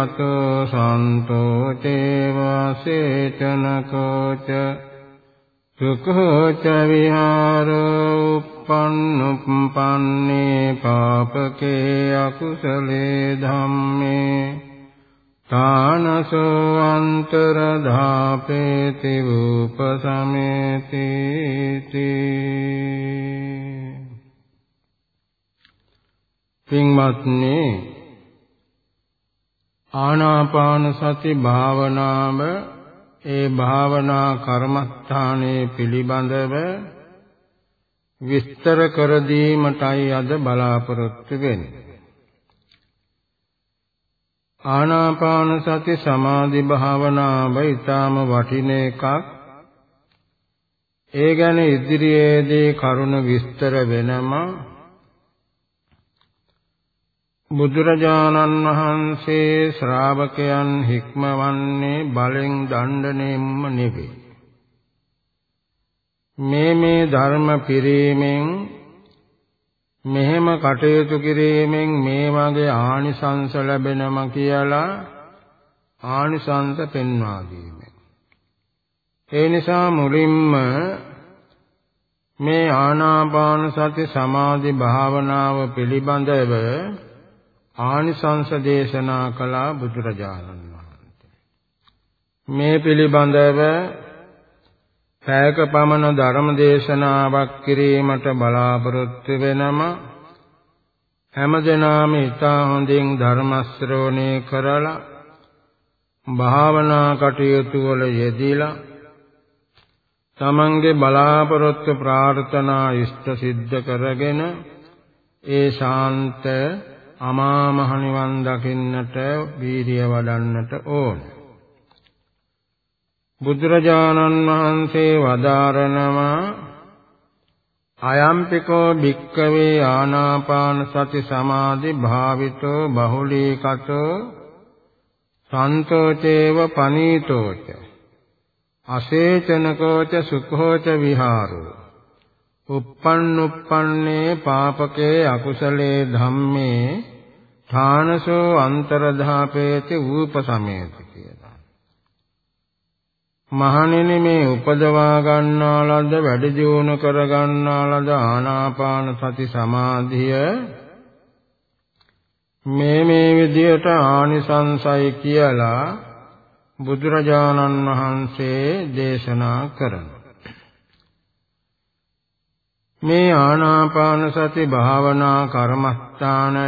බහුලී කත සන්තෝ චේවසේචනකෝච සුඛෝච විහාරෝ uppannuppanනේ පාපකේ අකුසලේ ධම්මේ තානසෝ අන්තර ධාපේති උපසමේති පින්වත්නි ආනාපාන සති භාවනාව ඒ භාවනා කර්මස්ථානයේ පිළිබඳව විස්තර කර දීමටයි අද බලාපොරොත්තු වෙන්නේ. ආනාපාන සති සමාධි භාවනාව ඊටාම වටින එකක්. ඒ ගැන ඉදිරියේදී කරුණ විස්තර වෙනම බුදුරජාණන් වහන්සේ ශ්‍රාවකයන් හික්මවන්නේ බලෙන් දණ්ඩණයෙන්ම නෙවේ. මේ මේ ධර්ම පිරීමෙන් මෙහෙම කටයුතු කිරීමෙන් මේ වගේ ආනිසංස ලැබෙනම කියලා ආනිසංස පෙන්වා දීමෙන් ඒ නිසා මුලින්ම මේ ආනාපාන සති සමාධි භාවනාව පිළිබඳව ආනිසංස දේශනා කළා බුදුරජාණන් වහන්සේ. මේ පිළිබඳව පැයක පමණ ධර්ම දේශනාවක් කිරීමට බලාපොරොත්තු වෙනම හැමදෙනාම ඉතා හොඳින් ධර්ම ශ්‍රවණය කරලා භාවනා කටයුතු වල යෙදিলা තමන්ගේ බලාපොරොත්තු ප්‍රාර්ථනා ඉෂ්ට සිද්ධ කරගෙන ඒ ශාන්ත අමා මහ නිවන් දකින්නට වීරිය වඩන්නට ඕනේ. බුදුරජාණන් වහන්සේ වදාරනවා අයම්පිකෝ භික්කවේ ආනාපාන සති සමාධි භාවිතෝ බහුලීකතෝ සන්තෝචේව පනීතෝච. අසේචනකෝච සුඛෝච විහාරෝ. uppannuppanne පාපකේ අකුසලේ ධම්මේ ථානසෝ අන්තරධාපේති ූපසමේති මහණෙනි මේ උපදවා ගන්නා ලද වැඩ දියුණු කර ගන්නා ලද ආනාපාන සති සමාධිය මේ මේ විදියට ආනිසංසයි කියලා බුදුරජාණන් වහන්සේ දේශනා කරනවා. මේ ආනාපාන සති භාවනා කර්මස්ථානය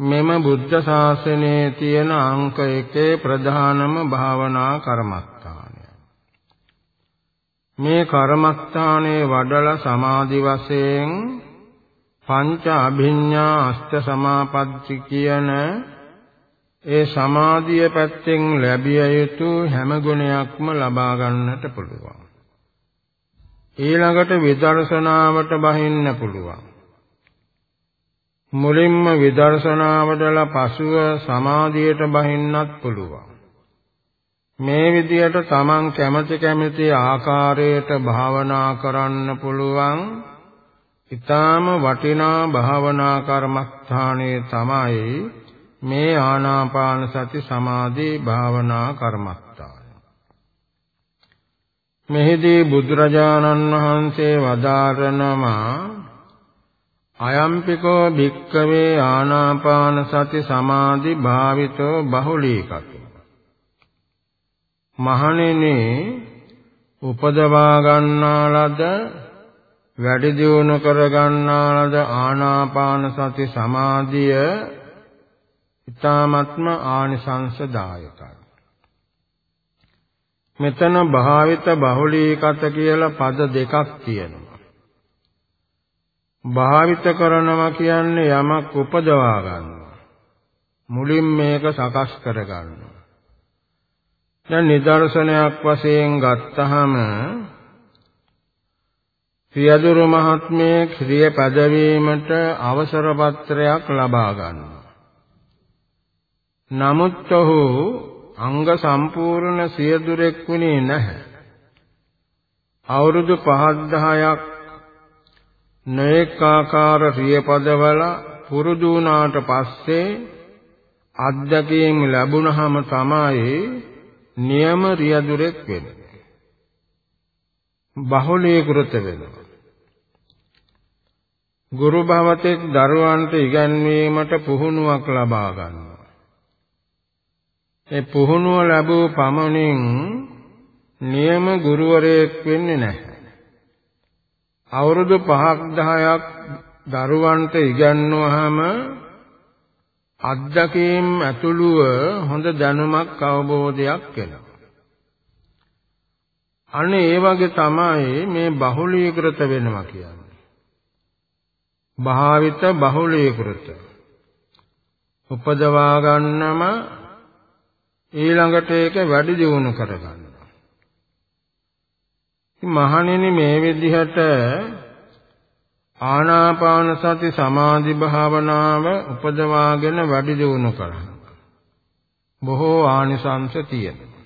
මෙම බුද්ධ ශාසනයේ තියෙන අංක එකේ ප්‍රධානම භාවනා කර්මස්ථානය. මේ කර්මස්ථානයේ වඩලා සමාධි වශයෙන් පංච අභිඤ්ඤා අෂ්ට සමාපatti කියන ඒ සමාධිය පැත්තෙන් ලැබිය යුතු හැම ගුණයක්ම ලබා ගන්නට පුළුවන්. ඊළඟට විදර්ශනාවට බහින්න පුළුවන්. මුලින්ම විදර්ශනාවදලා පසුව සමාධියට බහින්නත් පුළුවන්. මේ විදියට තමන් කැමති කැමති ආකාරයට භාවනා කරන්න පුළුවන්. ඊටාම වටිනා භාවනා කර්මස්ථානයේ තමයි මේ ආනාපාන සති සමාධි භාවනා කර්මස්ථාන. මෙහිදී බුදුරජාණන් වහන්සේ වදාරනවා අයම්පිකෝ භික්කවේ ආනාපාන සති සමාධි භාවිතෝ බහුලීකතෝ. මහණෙනි උපදවා ගන්නා ලද වැඩි දියුණු කර ගන්නා ලද ආනාපාන සති සමාධිය ඊ타ත්ම ආනිසංසදායකයි මෙතන භාවිත බහුලීකත කියලා පද දෙකක් තියෙනවා. භාවිත කරනවා කියන්නේ යමක් උපදවා ගන්නවා. මුලින් මේක සකස් කර ගන්නවා. දැන් නිදර්ශනයක් වශයෙන් ගත්තහම පියදුරු මහත්මයේ ක්‍රිය පදවීමට අවසර පත්‍රයක් ලබා ගන්නවා. නමුත් ඔහු අංග සම්පූර්ණ සියදුරෙක් වුණේ නැහැ. අවුරුදු 5 10ක් නේකාකාර රියපදවල පුරුදු වුණාට පස්සේ අත්දැකීම් ලැබුණහම තමයි නියම රියදුරෙක් වෙන්නේ. බහුලීකృత වෙනවා. ගුරු භවතෙක් දරුවන්ට ඉගැන්වීමට පුහුණුවක් ලබා ගන්නවා. ඒ පුහුණුව ලැබූ පමණින් නියම ගුරුවරයෙක් වෙන්නේ නැහැ. අවුරුදු 5ක් 10ක් දරුවන්ට ඉගන්වුවාම අත්දැකීම් ඇතුළුව හොඳ දැනුමක් අවබෝධයක් වෙනවා. අනේ ඒ වගේ තමයි මේ බහුලීකృత වෙනවා කියන්නේ. භාවිත බහුලීකృత. උපදවා ගන්නම ඊළඟට ඒක වැඩි දියුණු කරගන්න. මහණෙනි මේ විදිහට ආනාපාන සති සමාධි භාවනාව උපදවාගෙන වැඩි දියුණු කරන්න. බොහෝ ආනිසංස තියෙනවා.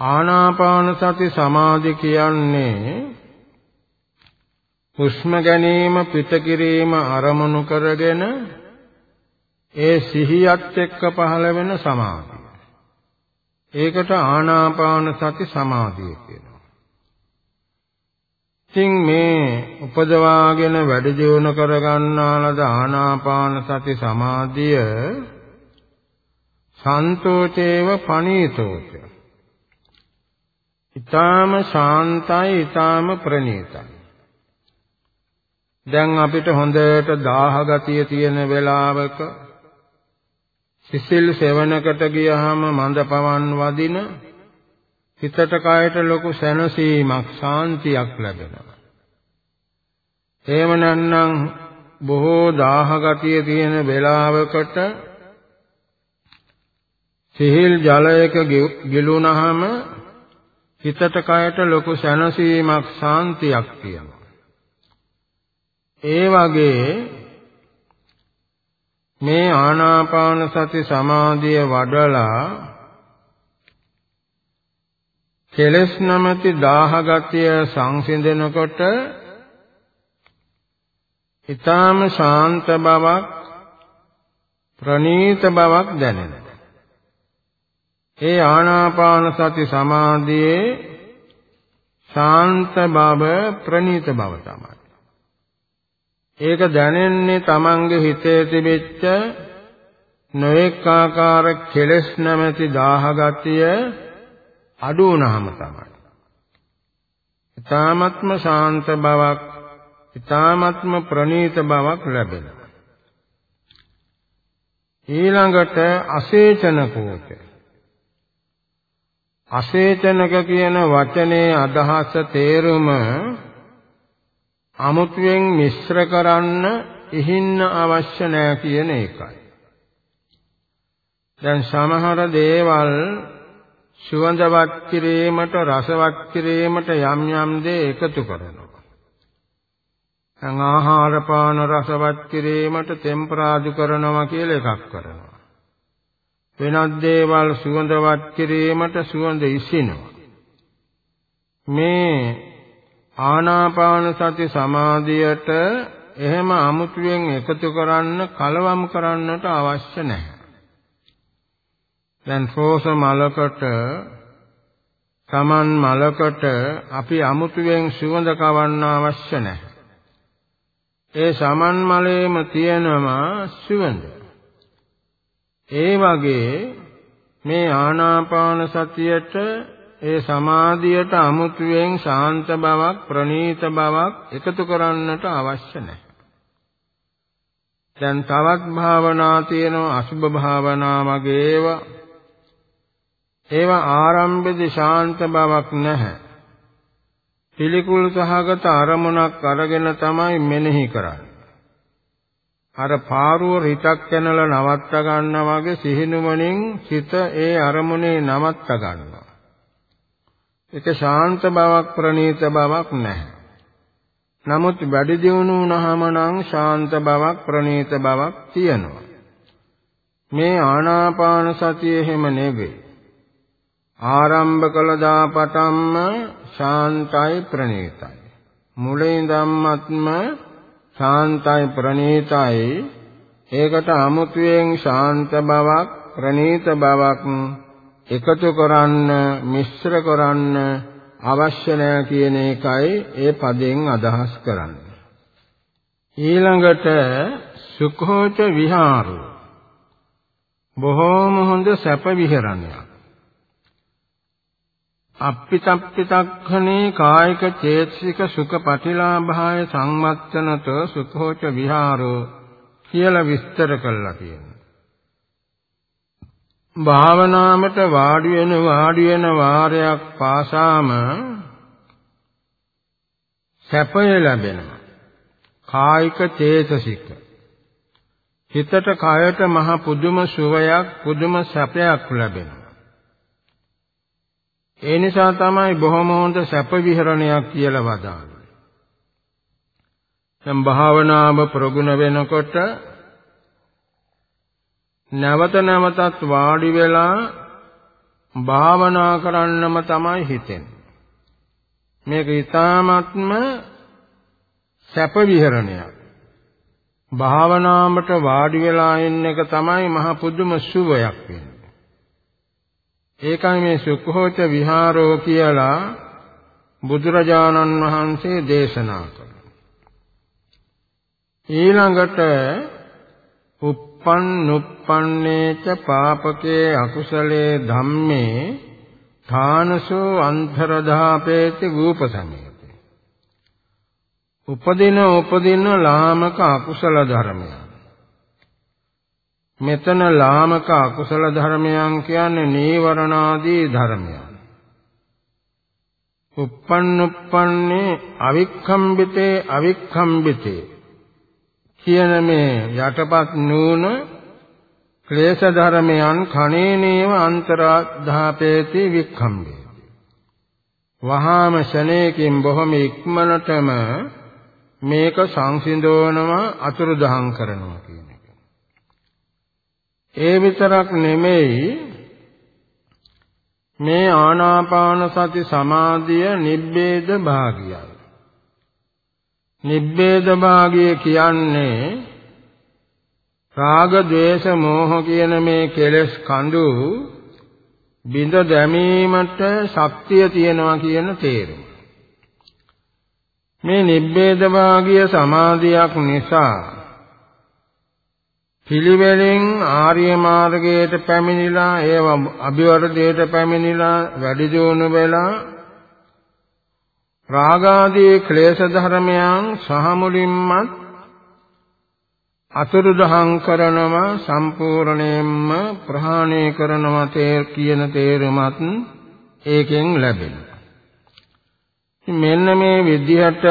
ආනාපාන සති සමාධි කියන්නේ හුස්ම ගැනීම පිට කිරීම අරමුණු කරගෙන ඒ සිහියත් එක්ක පහළ වෙන සමාධිය. ඒකට ආනාපාන සති සමාධිය කියනවා. ඉතින් මේ උපදවාගෙන වැඩි දියුණු කරගන්නා ලද ආනාපාන සති සමාධිය සන්තෝෂේව පනීතෝච. ඊටාම ශාන්තයි ඊටාම ප්‍රණීතයි. දැන් අපිට හොඳට දාහ ගතිය තියෙන වෙලාවක සිසිල් සෙවණකට ගියහම මඳ පවන් වදින හිතට කයට ලොකු සැනසීමක් ශාන්තියක් ලැබෙනවා. එහෙම නැත්නම් බොහෝ දාහ ගතිය තියෙන වෙලාවකට සිහිල් ජලයක ගිලුණහම හිතට කයට ලොකු සැනසීමක් ශාන්තියක් තියෙනවා. ඒ වගේ මේ ආනාපාන සති සමාධිය වඩලා කෙලස් නැමැති දාහ ගතිය සංසිඳනකොට ඊටාම ශාන්ත බවක් ප්‍රණීත බවක් දැනෙනවා. ඒ ආනාපාන සති සමාධියේ ශාන්ත බව ප්‍රණීත බව තමයි. ඒක දැනෙන්නේ Tamange හිතේ තිබෙච්ච නොඑක ආකාර කෙලෙස් නැමැති දාහගතිය අඩු වුණාම තමයි. ඊ타ත්ම ශාන්ත බවක්, ඊ타ත්ම ප්‍රණීත බවක් ලැබෙනවා. ඊළඟට අසේචන කෝච. අසේචනක කියන වචනේ අදහස තේරුම අමුතුවෙන් මිශ්‍ර කරන්න ඉහින්න අවශ්‍ය නැහැ කියන එකයි. දැන් සමහර දේවල් සුවඳවත් කිරීමට රසවත් කිරීමට යම් යම් දේ එකතු කරනවා. දැන් ආහාර පාන රසවත් කිරීමට ටෙම්පරාදු කරනවා කියලා එකක් කරනවා. වෙනත් දේවල් සුවඳවත් කිරීමට සුවඳ ඉසිනවා. මේ ආනාපාන සති සමාධියට එහෙම අමුතුවෙන් එකතු කරන්න කලවම් කරන්නට අවශ්‍ය නැහැ. දැන් රෝස මලකට සමන් මලකට අපි අමුතුවෙන් සුවඳ කවන්න අවශ්‍ය නැහැ. ඒ සමන් මලේම තියෙනවා සුවඳ. ඒ වගේ මේ ආනාපාන සතියට ඒ සමාධියට අමුතුවෙන් ශාන්ත බවක් ප්‍රණීත බවක් එකතු කරන්නට අවශ්‍ය නැහැ. දැන් තවත් භාවනා තියෙනවා අසුභ භාවනා වගේ ඒවා. ඒවා ආරම්භයේදී ශාන්ත බවක් නැහැ. පිළිකුල් සහගත අරමුණක් අරගෙන තමයි මෙනෙහි කරන්නේ. අර පාරුව රිතක් කනලා නවත්ත ගන්නා වගේ සිහිනුවණින් සිත ඒ අරමුණේ නවත්ත ගන්නවා. ඒක ශාන්ත බවක් ප්‍රණීත බවක් නැහැ. නමුත් වැඩි දියුණු වුණාම නම් ශාන්ත බවක් ප්‍රණීත බවක් තියෙනවා. මේ ආනාපාන සතිය එහෙම නෙවෙයි. ආරම්භ කළ දා පටන්ම ශාන්තයි ප්‍රණීතයි. මුලින් ධම්මත්ම ශාන්තයි ප්‍රණීතයි. ඒකට අමුතුවෙන් ශාන්ත බවක් ප්‍රණීත බවක් එකතු කරන්න මිශ්‍ර කරන්න අවශ්‍ය නැහැ කියන එකයි ඒ පදයෙන් අදහස් කරන්නේ. ඊළඟට සුඛෝච විහාරෝ බොහෝම හොඳ සැප විහරණයක්. අප්පිතප්පිතක්ඛනේ කායික චේතසික සුඛ පටිලාභාය සංවත්තනතෝ සුඛෝච විහාරෝ කියලා විස්තර කළා කියනවා. භාවනාවට වාඩි වෙන වාඩි වෙන වාරයක් පාසාම සැපය ලැබෙනවා. කායික චේතසික. හිතට කයට මහ පුදුම සුවයක් පුදුම සැපයක් ලැබෙනවා. ඒ නිසා තමයි බොහොම හොඳ සැප විහරණයක් කියලා වදාළේ. දැන් භාවනාව ප්‍රගුණ වෙනකොට නැවත නැවතත් වාඩි වෙලා භාවනා කරන්නම තමයි හිතෙන්නේ. මේක ඊ타ත්ම සැප විහරණයක්. භාවනාවට වාඩි වෙලා ඉන්න එක තමයි මහ පුදුම සුවයක් වෙන්නේ. ඒකයි මේ සුඛෝච විහාරෝ කියලා බුදුරජාණන් වහන්සේ දේශනා කළා. ඊළඟට uppannuppanneච පාපකේ අකුසලේ ධම්මේ ථානසෝ අන්තරධාපේති රූපසමේති උපදින උපදින ලාමක අකුසල ධර්මයන්. මෙතන ලාමක අකුසල ධර්මයන් කියන්නේ නීවරණාදී ධර්මයන්. uppannuppanne අවික්ඛම්බිතේ අවික්ඛම්බිතේ කියන මේ යටපත් නූන ක්ලේශ ධර්මයන් කණේනේව අන්තරාධාපේති වික්ඛම්බේති වහාම ශනේකින් බොහොම ඉක්මනටම මේක සංසිඳවනම අතුරුදහන් කරනවා කියන එක. ඒ විතරක් නෙමෙයි මේ ආනාපාන සති සමාධිය නිබ්බේද භාගියයි. නිබ්බේද භාගය කියන්නේ රාග, ద్వේෂ, මෝහ කියන මේ කෙලෙස් කඳු බිඳ දැමීමට ශක්තිය තියනවා කියන තේරුම. මේ නිබ්බේද භාගය සමාධියක් නිසා පිළිවෙලින් ආර්ය මාර්ගයට පැමිණිලා ඒව අභිවර්ධයට පැමිණිලා වැඩි දියුණු වෙලා රාගාදී ක්ලේශ ධර්මයන් සහ මුලින්මත් අතුරුදහන් කරනවා සම්පූර්ණයෙන්ම ප්‍රහාණය කරනවා තේ කියන තේරුමත් ඒකෙන් ලැබෙනවා. මෙන්න මේ විදිහට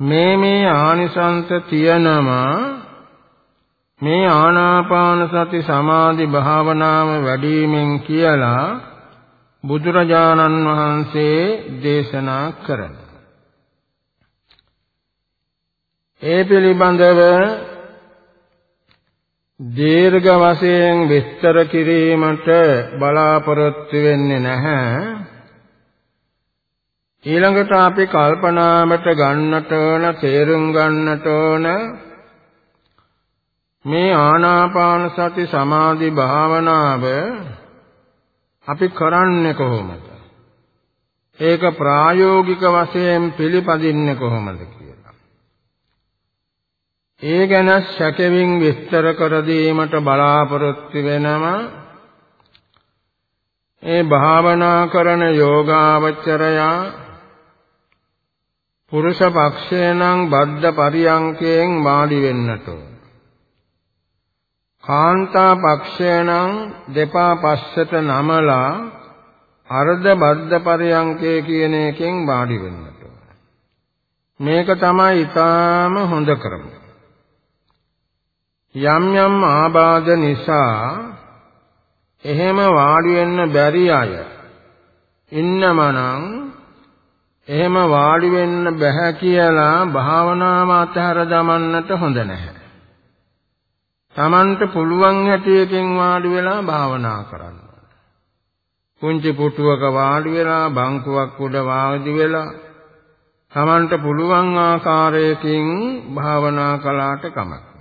මේ මේ ආනිසංස තියනවා මේ ආනාපාන සති සමාධි භාවනාව වැඩිමෙන් කියලා බුදුරජාණන් වහන්සේ දේශනා කරන. ඒ පිළිබඳව දීර්ඝ වශයෙන් විස්තර කිරීමට බලාපොරොත්තු වෙන්නේ නැහැ. ඊළඟට අපි කල්පනාවට ගන්නට ඕන තේරුම් ගන්නට ඕන මේ ආනාපාන සති සමාධි භාවනාව අපි කරන්නේ කොහොමද? ඒක ප්‍රායෝගික වශයෙන් පිළිපදින්නේ කොහොමද කියලා. ඒ ගැන සැකෙමින් විස්තර කර දීමට බලාපොරොත්තු වෙනවා. ඒ භාවනා කරන යෝගාවචරයා පුරුෂ පක්ෂේ නම් බද්ධ පරියංකයෙන් වාඩි වෙන්නට ඕන. කාන්තා පක්ෂය නම් දෙපා පස්සට නමලා අර්ධ බද්ධ පරයන්කේ කියන එකෙන් වාඩි වෙන්නට මේක තමයි ඊටාම හොඳ ක්‍රම. යම් යම් ආබාධ නිසා එහෙම වාඩි වෙන්න බැරි අය ඉන්නමනම් එහෙම වාඩි වෙන්න බෑ කියලා භාවනාව අතහැර දමන්නට හොඳ නැහැ. Tamanට පුළුවන් හැටියකින් වාඩි වෙලා භාවනා කරන්න. කුංචි පුටුවක වාඩි වෙලා බංකුවක් උඩ වාඩි වෙලා Tamanට පුළුවන් ආකාරයකින් භාවනා කළාට කමක්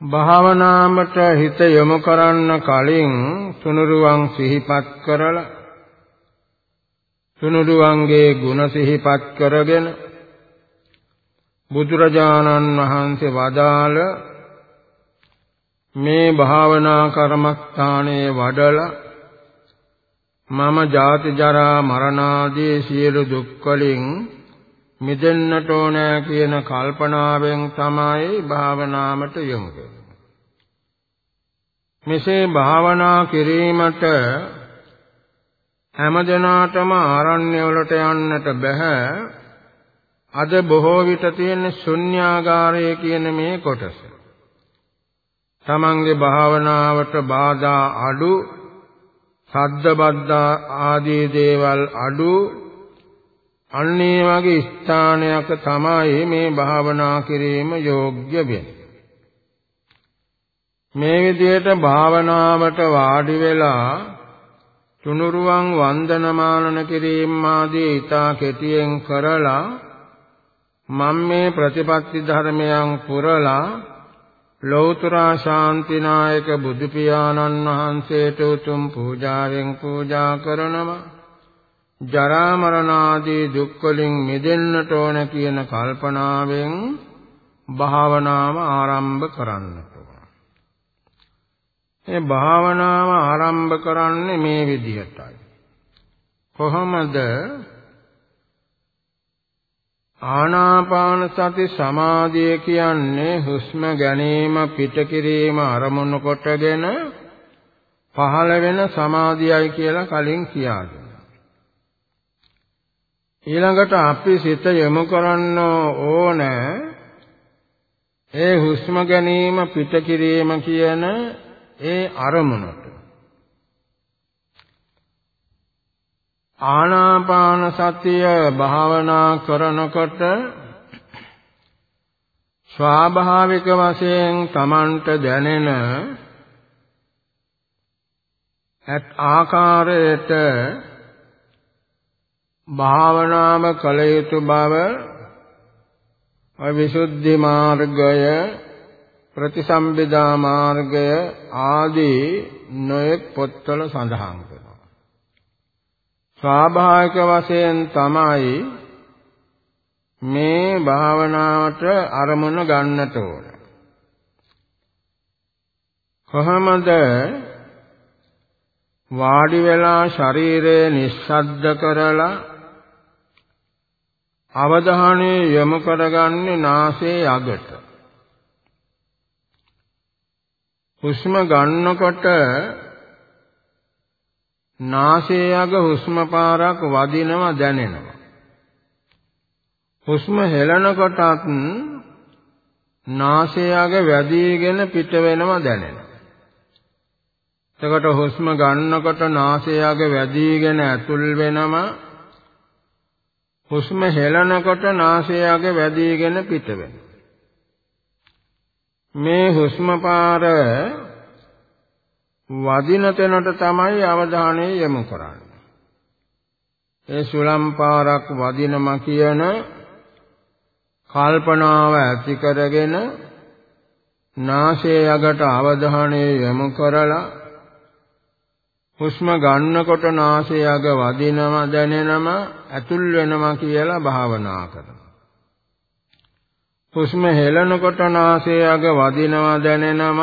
භාවනාවට හිත යොමු කරන්න කලින් තුනුරුවන් සිහිපත් කරලා තුනුරුවන්ගේ ගුණ සිහිපත් කරගෙන බුදුරජාණන් වහන්සේ වදාළ මේ භාවනා කර්මස්ථානයේ වඩලා මම ජාති ජරා මරණ ආදී සියලු දුක් වලින් මිදෙන්නට ඕන කියන කල්පනාවෙන් තමයි භාවනාවට යොමු වෙන්නේ. මෙසේ භාවනා කිරීමට හැමදෙනාටම ආරණ්‍ය වලට යන්නට බෑ අද බොහෝ විට තියෙන ශුන්‍යාගාරය කියන මේ කොටස. තමන්ගේ භාවනාවට බාධා අඩු, සද්ද බද්ද ආදී දේවල් අඩු, අන්නේ වගේ ස්ථානයක තමයි මේ භාවනා කිරීම යෝග්‍ය වෙන්නේ. මේ විදිහට භාවනාවට වාඩි වෙලා තුනුරුවන් වන්දනමානන කිරීම ආදී ඊතා කෙටියෙන් කරලා මම මේ ප්‍රතිපත්ති ධර්මයන් පුරලා ලෞතර ශාන්තිනායක බුදු පියාණන් වහන්සේට උතුම් පූජාවෙන් පූජා කරනවා ජරා මරණ ආදී දුක් වලින් මිදෙන්නට ඕන කියන කල්පනාවෙන් භාවනාව ආරම්භ කරන්නට ඕන. මේ භාවනාව ආරම්භ කරන්නේ මේ විදිහටයි. කොහොමද ආනාපාන සති සමාධිය කියන්නේ හුස්ම ගැනීම පිට කිරීම අරමුණු කොටගෙන පහළ වෙන සමාධියයි කියලා කලින් කියා ඊළඟට අපි සිත යොමු කරන්න ඕන ඒ හුස්ම ගැනීම පිට කිරීම කියන ඒ අරමුණට. ආනාපාන සතිය භාවනා කරනකොට ස්වාභාවික වශයෙන් Tamanට දැනෙන at ආකාරයට භාවනාව කළ යුතු බව විසුද්ධි මාර්ගය ප්‍රතිසම්බිදා මාර්ගය ආදී නොයෙක් පොත්වල සඳහන් ස්වාභාවික වශයෙන් තමයි මේ භාවනාවට අරමුණ ගන්නට ඕන. කොහොමද වාඩි වෙලා ශරීරය නිස්සද්ද කරලා අවධානය යොමු කරගන්නේ නාසයේ අගට. හුස්ම ගන්නකොට නාසයේ අග හුස්ම පාරක් වදිනවා දැනෙනවා. හුස්ම හෙලනකොටත් නාසයේ අග වැදීගෙන පිට වෙනවා දැනෙනවා. එතකොට හුස්ම ගන්නකොට නාසයේ අග වැදීගෙන ඇතුල් වෙනම හුස්ම හෙලනකොට නාසය අග වැඩිගෙන පිට වෙනවා. මේ හුස්ම පාර වදින තැනට තමයි අවධානය යොමු කරන්නේ. ඒ සුලම් පාරක් වදිනම කියන කල්පනාව ඇති කරගෙන නාසයේ යකට අවධානය යොමු කරලා හුස්ම ගන්නකොට නාසයේ යග වදිනම දැනෙනම ඇතුල් වෙනවා කියලා භාවනා කරනවා. හුස්ම හෙලනකොට නාසයේ යග වදිනවා දැනෙනම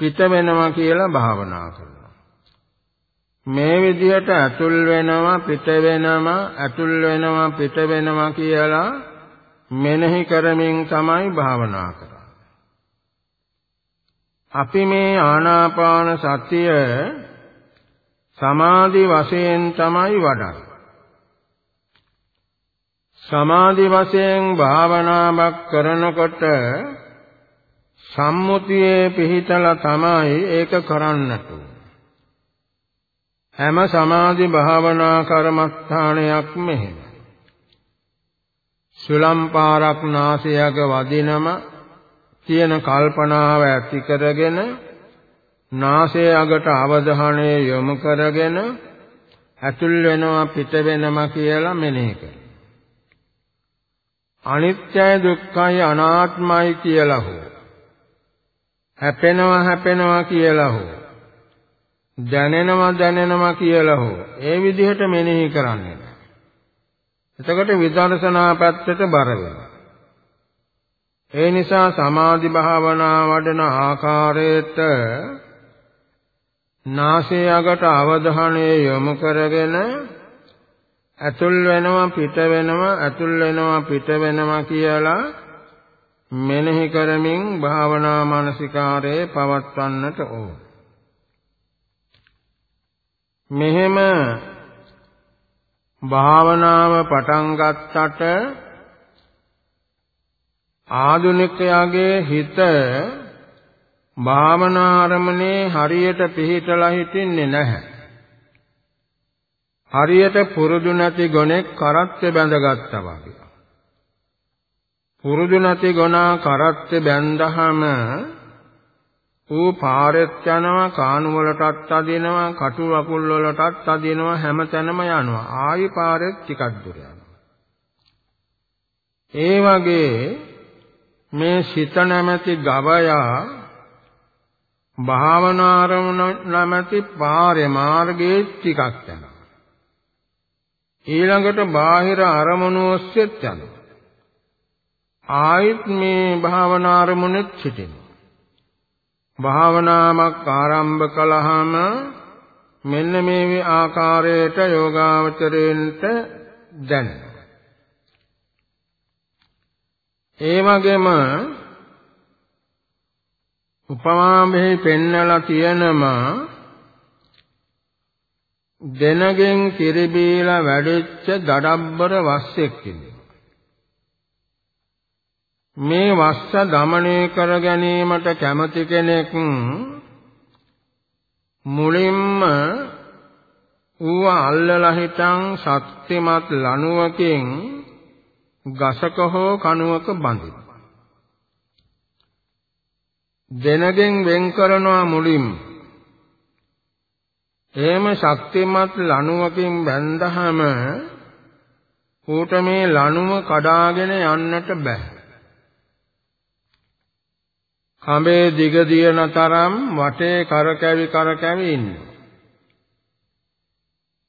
පිට වෙනවා කියලා භාවනා කරනවා. මේ විදිහට ඇතුල් වෙනවා පිට වෙනවා ඇතුල් වෙනවා පිට වෙනවා කියලා මෙනෙහි කරමින් තමයි භාවනා කරන්නේ. අපි මේ ආනාපාන සතිය සමාධි වශයෙන් තමයි වඩන්නේ. සමාධි වශයෙන් භාවනාවක් කරනකොට සම්මුතියේ පිහිටලා තමයි ඒක කරන්නට හැම සමාධි භාවනා කර්මස්ථානයක් මෙහෙම සුලම් පාරක් නාසයක වදිනම තියෙන කල්පනාව ඇති කරගෙන නාසය අගට අවධානය යොමු කරගෙන ඇතුල් වෙනවා පිට වෙනවා කියලා මෙනෙහි කරනවා. අනිත්‍යයි දුක්ඛයි අනාත්මයි කියලා හෝ හැපෙනවා හැපෙනවා කියලා හෝ දැනෙනවා දැනෙනවා කියලා හෝ ඒ විදිහට මෙනෙහි කරන්නේ එතකොට විදර්ශනා පැත්තට බර වෙනවා. ඒ නිසා සමාධි භාවනා වඩන ආකාරයට නාසය අගට අවධානය යොමු කරගෙන ඇතුල් වෙනවා පිට වෙනවා ඇතුල් වෙනවා පිට වෙනවා කියලා මෙනෙහි කරමින් භාවනා මානසිකාරයේ පවත්වන්නට ඕන. මෙහෙම භාවනාව පටන් ගත්තට ආධුනිකයාගේ හිත භාවනා අරමුණේ හරියට පිහිටලා හිටින්නේ නැහැ. හරියට පුරුදු නැති ගොනෙක් කරත්තේ බැඳගත්තා වගේ. පුරුදු නැති ගොනා කරත්තේ බැඳහම. ඌ පාරෙත් යනවා කාණු වලටත් අදිනවා කටු වකුල් වලටත් අදිනවා හැමතැනම යනවා. ආයි පාරෙත් ටිකක් දුර යනවා. ඒ වගේ මේ සිත නැමැති ගවයා භාවනාරමුණ නැමැති පාරේ මාර්ගයේ ටිකක් යනවා. ඊළඟට බාහිර අරමුණු ඔස්සේත් යනවා. ආයිත් මේ භාවනාරමුණෙත් සිටිනවා භාවනාවක් ආරම්භ කළාම මෙන්න මේ ආකාරයට යෝගාවචරයෙන්ට දැනෙනවා. ඒ වගේම උපමා මෙහි පෙන්නලා තියෙනම දෙනගෙන් කිරිබීලා වැඩිච්ච දඩබ්බර වස්සෙක් ඉන්නේ. මේ වස්ස দমনය කර ගැනීමට කැමති කෙනෙක් මුලින්ම ඌව අල්ලලා හිටන් ශක්තිමත් ලණුවකින් ගසක හෝ කණුවක බඳින. දෙනගෙන් වෙන් කරනවා මුලින් එහෙම ශක්තිමත් ලණුවකින් බැඳහම ඌට මේ ලණුව කඩාගෙන යන්නට බෑ කඹේ දිග දියන තරම් වටේ කරකැවි කරකැවි ඉන්නවා.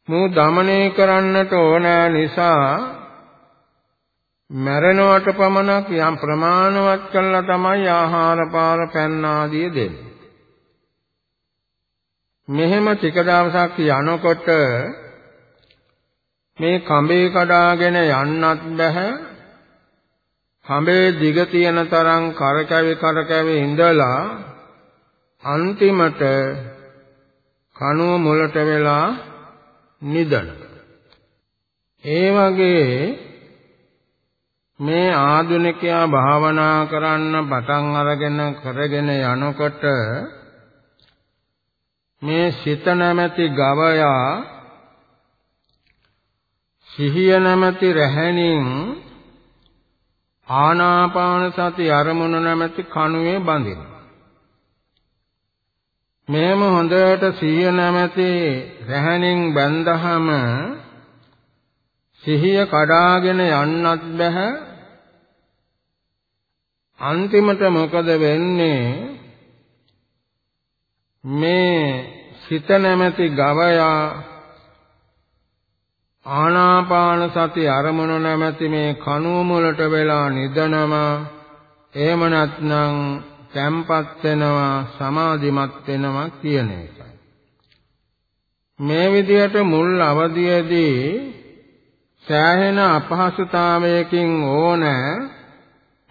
මෝ දමණය කරන්නට ඕන නිසා මරණවට පමණක් යම් ප්‍රමාණවත් කළා තමයි ආහාර පාන පැන්න ආදී දෙන්නේ. මෙහෙම ටික දවසක් යනකොට මේ කඹේ කඩාගෙන යන්නත් බෑ කඹේ දිග තියෙන තරම් කරකැවි කරකැවි ඉඳලා අන්තිමට කණුව මුලට වෙලා නිදන. ඒ වගේ මේ ආධුනිකයා භාවනා කරන්න පටන් අරගෙන කරගෙන යනකොට මේ සිත නැමැති ගවයා සිහිය නැමැති රැහැණින් ආනාපාන සති අරමුණ නැමැති කණුවේ බඳිනවා. මෙහෙම හොඳට සිහිය නැමැති රැහැණින් බැඳහම සිහිය කඩාගෙන යන්නත් බෑ අන්තිමට මොකද වෙන්නේ මේ සිත නැමැති ගවයා ආනාපාන සති අරමුණ නැමැති මේ කණුව මුලට වෙලා නිදනවා එහෙම නැත්නම් තැම්පත් වෙනවා සමාධිමත් වෙනවා කියන එකයි මේ විදිහට මුල් අවධියේදී සෑහෙන අපහසුතාවයකින් ඕන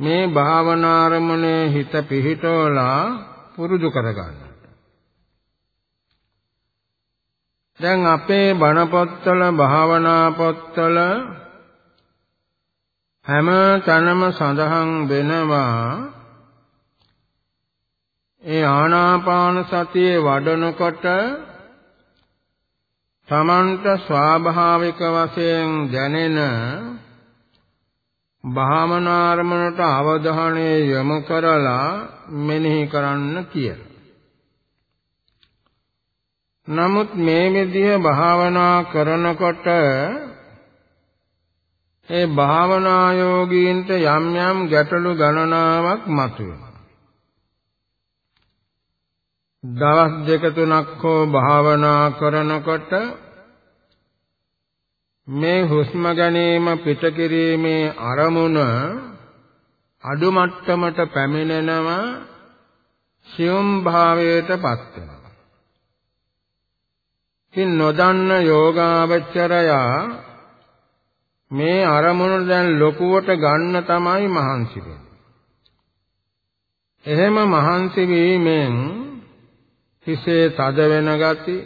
මේ භාවනාරමණය හිත පිහිටවලා පුරුදු කරගන්න. දැන් අපේ බණ පොත්වල භාවනා පොත්වල හැම තැනම සඳහන් වෙනවා ඒ ආනාපාන සතියේ වඩනකොට තමන්ට ස්වාභාවික වශයෙන් දැනෙන භාවනාරමණට අවධානය යොමු කරලා මෙනෙහි කරන්න කියලා. නමුත් මේ විදිහ භාවනා කරනකොට ඒ භාවනා යෝගීන්ට යම් යම් ගැටලු ගණනාවක් මතුවෙනවා. දවස් දෙක තුනක් හෝ භාවනා කරනකොට මේ හුස්ම ගැනීම පිට කිරීමේ අරමුණ අඩු මට්ටමට පැමිණෙනවා සියුම් භාවයටපත් වෙනවා. ඉතින් නොදන්න යෝගාවචරයා මේ අරමුණ දැන් ලොකුවට ගන්න තමයි මහන්සි වෙන්නේ. එහෙම මහන්සි වීමෙන් හිසේ තද වෙන ගති,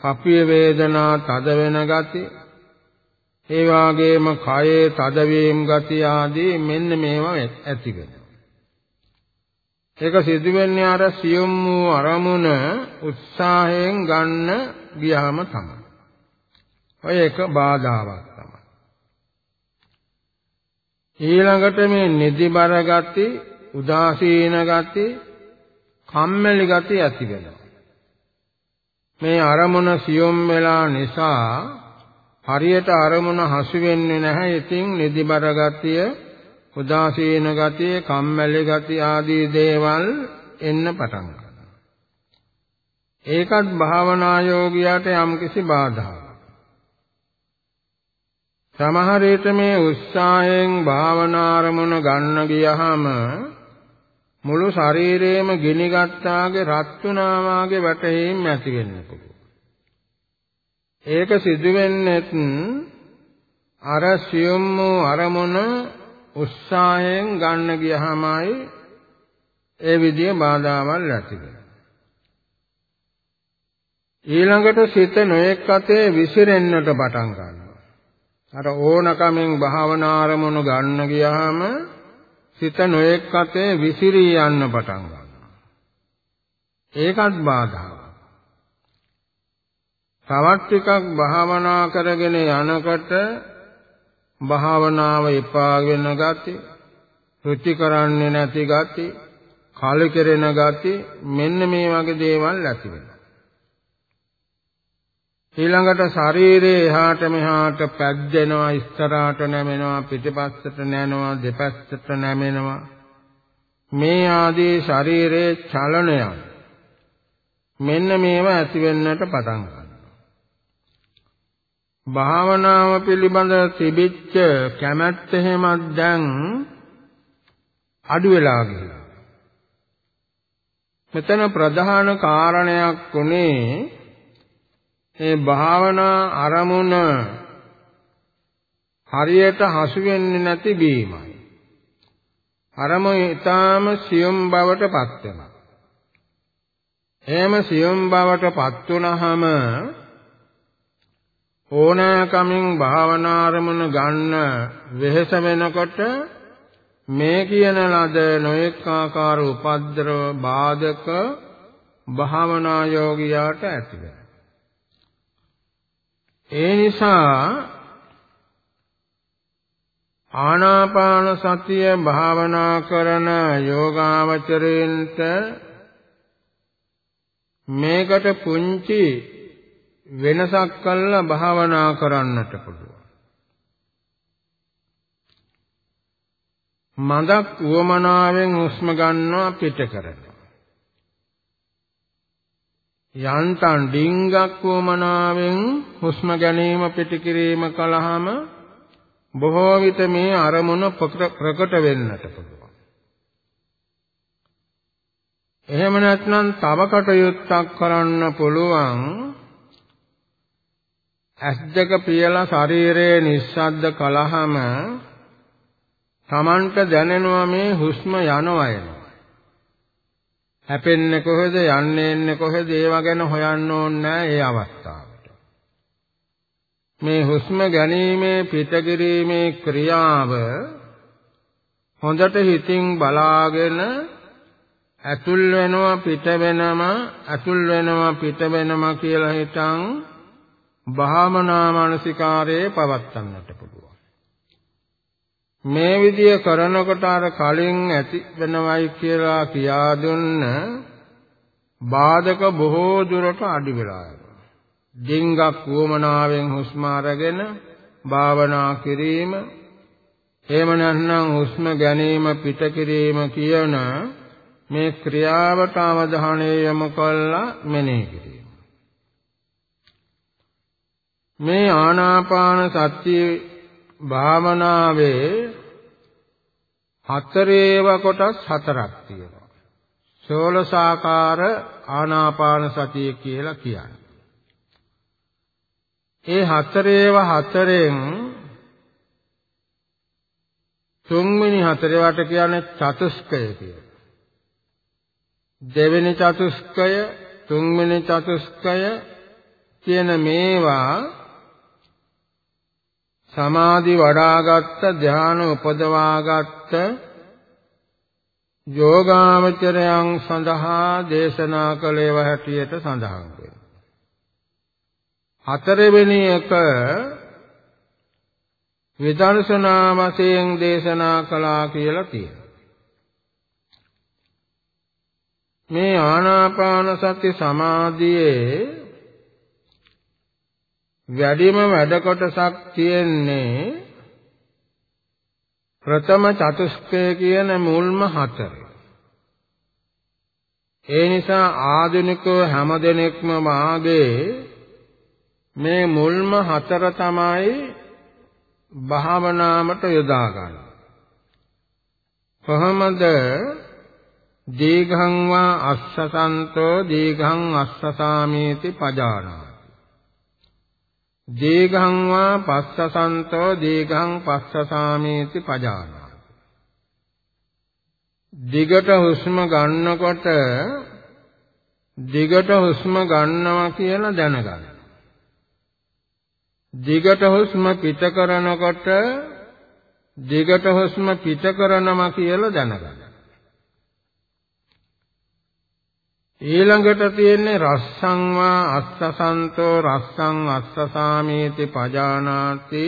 කපිය වේදනා තද වෙන ගති, ඒ වාගේම කයේ තදවීම් ගති ආදී මෙන්න මේවා ඇති වෙනවා. ඒක සිදුවෙන්නේ අර සියුම් වූ අරමුණ උත්සාහයෙන් ගන්න ගියාම තමයි. ඔය එක බාධාවක් තමයි. ඊළඟට මේ නිදිබර ගති, උදාසීන ගති, කම්මැලි ගති ඇති වෙනවා. මේ අරමුණ සියුම් වෙලා නිසා හරියට අරමුණ හසු වෙන්නේ නැහැ. ඉතින් නිදිබර ගතිය, උදාසීන ගතිය, කම්මැලි ගතිය ආදී දේවල් එන්න පටන් ගන්නවා. ඒකත් භාවනා යෝගියාට යම්කිසි බාධාවක්. සමහර විට මේ උත්සාහයෙන් භාවනා අරමුණ ගන්න ගියහම මුළු ශරීරයේම ගිනි ගත්තාගේ රත් වුණා වාගේ වැටහීම් ඇති වෙන්න පුළුවන්. ඒක සිදුවෙන්නේත් අර සියුම් වූ අරමුණ උත්සාහයෙන් ගන්න ගියහමයි ඒ විදිය බාධාවල් ඇති වෙන්නේ. ඊළඟට සිත නොඑක් අතේ විසිරෙන්නට පටන් ගන්නවා. අර ඕනකමෙන් භාවනා අරමුණු ගන්න ගියාම සිත නොඑක් අතේ විසිරී යන්න පටන් ගන්නවා. ඒකත් බාධාවක්. තවත් ටිකක් භාවනා කරගෙන යනකොට භාවනාව එපා වෙන ගති, රුචි කරන්නේ නැති ගති, කලකිරෙන ගති මෙන්න මේ වගේ දේවල් ඇති වෙනවා. ඊළඟට ශරීරයේ එහාට මෙහාට පැද්දෙනවා, ඉස්සරහට නැමෙනවා, පිටිපස්සට නැනවා, දෙපැත්තට නැමෙනවා. මේ ආදී ශරීරයේ චලනයන් මෙන්න මේවා ඇති වෙන්නට පටන් ගන්නවා. භාවනාව පිළිබඳ තිබිච්ච කැමැත්ත හැමත් දැන් අඩු වෙලා ගිහිල්ලා. මෙතන ප්‍රධාන කාරණයක් උනේ මේ භාවනා අරමුණ හරියට හසු වෙන්නේ නැති බීමයි. අරමුණ ඊටාම සියුම් බවට පත් වෙනවා. එහෙම සියුම් බවට පත් වුණාම ඕනෑකමින් භාවනා අරමුණ ගන්න වෙහෙස වෙනකොට මේ කියන ලද නොඑක ආකාර උපද්දරව බාධක භාවනා යෝගියාට ඇති ඒ නිසා ආනාපාන සතිය භාවනා කරන යෝගාවචරයෙන්ට මේකට පුංචි වෙනසක් කළා භාවනා කරන්නට පුළුවන්. මදක් උවමනාවෙන් හුස්ම ගන්නවා පිට කරනවා. යන්තම් ඩිංගක් උවමනාවෙන් හුස්ම ගැනීම පිට කිරීම කලහම බොහෝ විට මේ අරමුණ ප්‍රකට වෙන්නට පුළුවන්. එහෙම නැත්නම් තව කටයුත්තක් කරන්න පුළුවන්. ඇස් දෙක පියලා ශරීරයේ නිස්සද්ද කලහම Tamanට දැනෙනවා මේ හුස්ම යනවා එනවා. හැපෙන්නේ කොහෙද යන්නේ එන්නේ කොහෙද ඒව ගැන හොයන්න ඕනේ නැහැ ඒ අවස්ථාවට. මේ හුස්ම ගැනීමේ පිටකිරීමේ ක්‍රියාව හොඳට හිතින් බලාගෙන ඇතුල් වෙනවා පිට වෙනම ඇතුල් වෙනවා පිට වෙනම කියලා හිතන් භාවනා මානසිකාරයේ පවත්වන්නට පුළුවන්. මේ විදිය කරනකොට අර කලින් ඇති වෙනවයි කියලා කියා දුන්න බාධක බොහෝ දුරට අඩු වෙලා යනවා. ඩිංගක් වුමනාවෙන් හුස්ම අරගෙන භාවනා කිරීම එහෙම නැත්නම් හුස්ම ගැනීම පිට කිරීම කියන මේ ක්‍රියාවට අවධානය යොමු කළා මෙනෙහි කිරීම. මේ ආනාපාන සති භාවනාවේ හතරේව කොටස් හතරක් තියෙනවා. සෝලසාකාර ආනාපාන සතිය කියලා කියන්නේ. ඒ හතරේව හතරෙන් තුන්වෙනි හතරේවට කියන්නේ චතුස්කය කියලා. දෙවෙනි චතුස්කය තුන්වෙනි චතුස්කය කියන මේවා සමාධි වඩාගත්ත ධ්‍යාන උපදවාගත්ත යෝගාවචරයන් සඳහා දේශනා කළේව හැටියට සඳහන් වෙනවා. හතරවෙනි එක විදර්ශනා වශයෙන් දේශනා කළා කියලා තියෙනවා. මේ ආනාපාන සති සමාධියේ වැඩිම වැඩ කොටසක් තියෙන්නේ ප්‍රථම චතුස්කය කියන මුල්ම හතර. ඒ නිසා ආධුනිකව හැමදෙනෙක්ම වාගේ මේ මුල්ම හතර තමයි භාවනාවට යොදා ගන්න. කොහොමද දීඝං වා අස්සසන්තෝ දීඝං අස්සසාමේති පජානාති දීඝං වා පස්සසන්තෝ දීඝං පස්සසාමේති පජානාති. දිගට හුස්ම ගන්නකොට දිගට හුස්ම ගන්නවා කියලා දැනගන්න. දිගට හුස්ම පිට කරනකොට දිගට හුස්ම පිට කරනවා කියලා දැනගන්න. ඊළඟට තියෙන්නේ රස්සං වා අස්සසන්තෝ රස්සං අස්සසාමේති පජානාති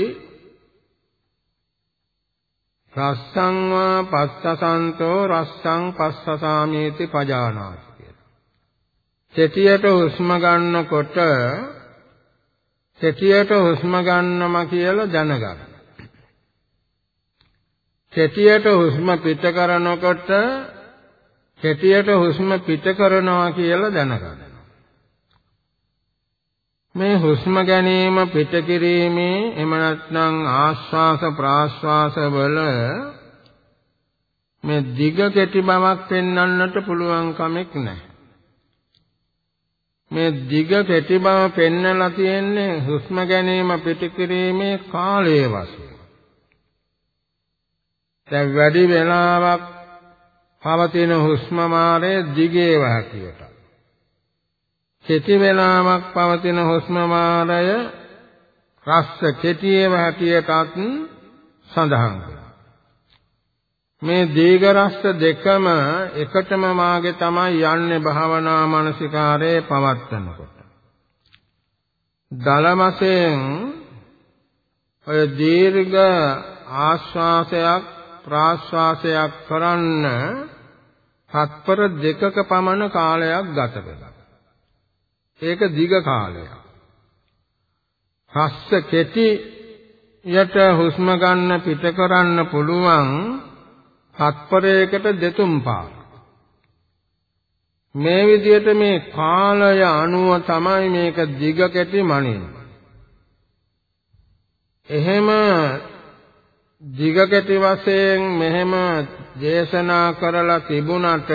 රස්සං වා පස්සසන්තෝ රස්සං පස්සසාමේති පජානාති කියලා. සෙටියට හුස්ම ගන්නකොට සෙටියට හුස්ම ගන්නම කියලා දැනගන්න. සෙටියට හුස්ම පිට කරනකොට කෙටියට හුස්ම පිට කරනවා කියලා දැනගන්න. මේ හුස්ම ගැනීම පිට කිරීමේ එම නැත්නම් ආශ්වාස ප්‍රාශ්වාස වල මේ දිග කෙටි බවක් පෙන්වන්නට පුළුවන් කමක් නැහැ. මේ දිග කෙටි බව පෙන්වලා තියෙන්නේ හුස්ම ගැනීම පිට කිරීමේ කාලයේ වශයෙන්. දැන් වැඩි වෙලාවක් පවතින හුස්ම මාරය දිගේ වාකියට. කෙටි වේලාවක් පවතින හුස්ම මාරය රස්ස කෙටියේ වාකියටත් සඳහන් මේ දීඝ රස්ස දෙකම එකටම මාගේ තමයි යන්නේ භාවනා මානසිකාරයේ පවත්තනකොට. දලමසෙන් ඔය දීර්ඝ ආශ්වාසයක් ප්‍රාශ්වාසයක් කරන්න හත්පර දෙකක පමණ කාලයක් ගත වෙනවා. ඒක දිග කාලයක්. හස්ස කෙටි යට හුස්ම ගන්න පිට කරන්න පුළුවන් හත්පරයකට දෙතුන් පාර. මේ විදිහට මේ කාලය අනුව තමයි මේක දිග කෙටි මනින්නේ. එහෙම දිග කෙටි වශයෙන් මෙහෙම දේශනා කරලා තිබුණට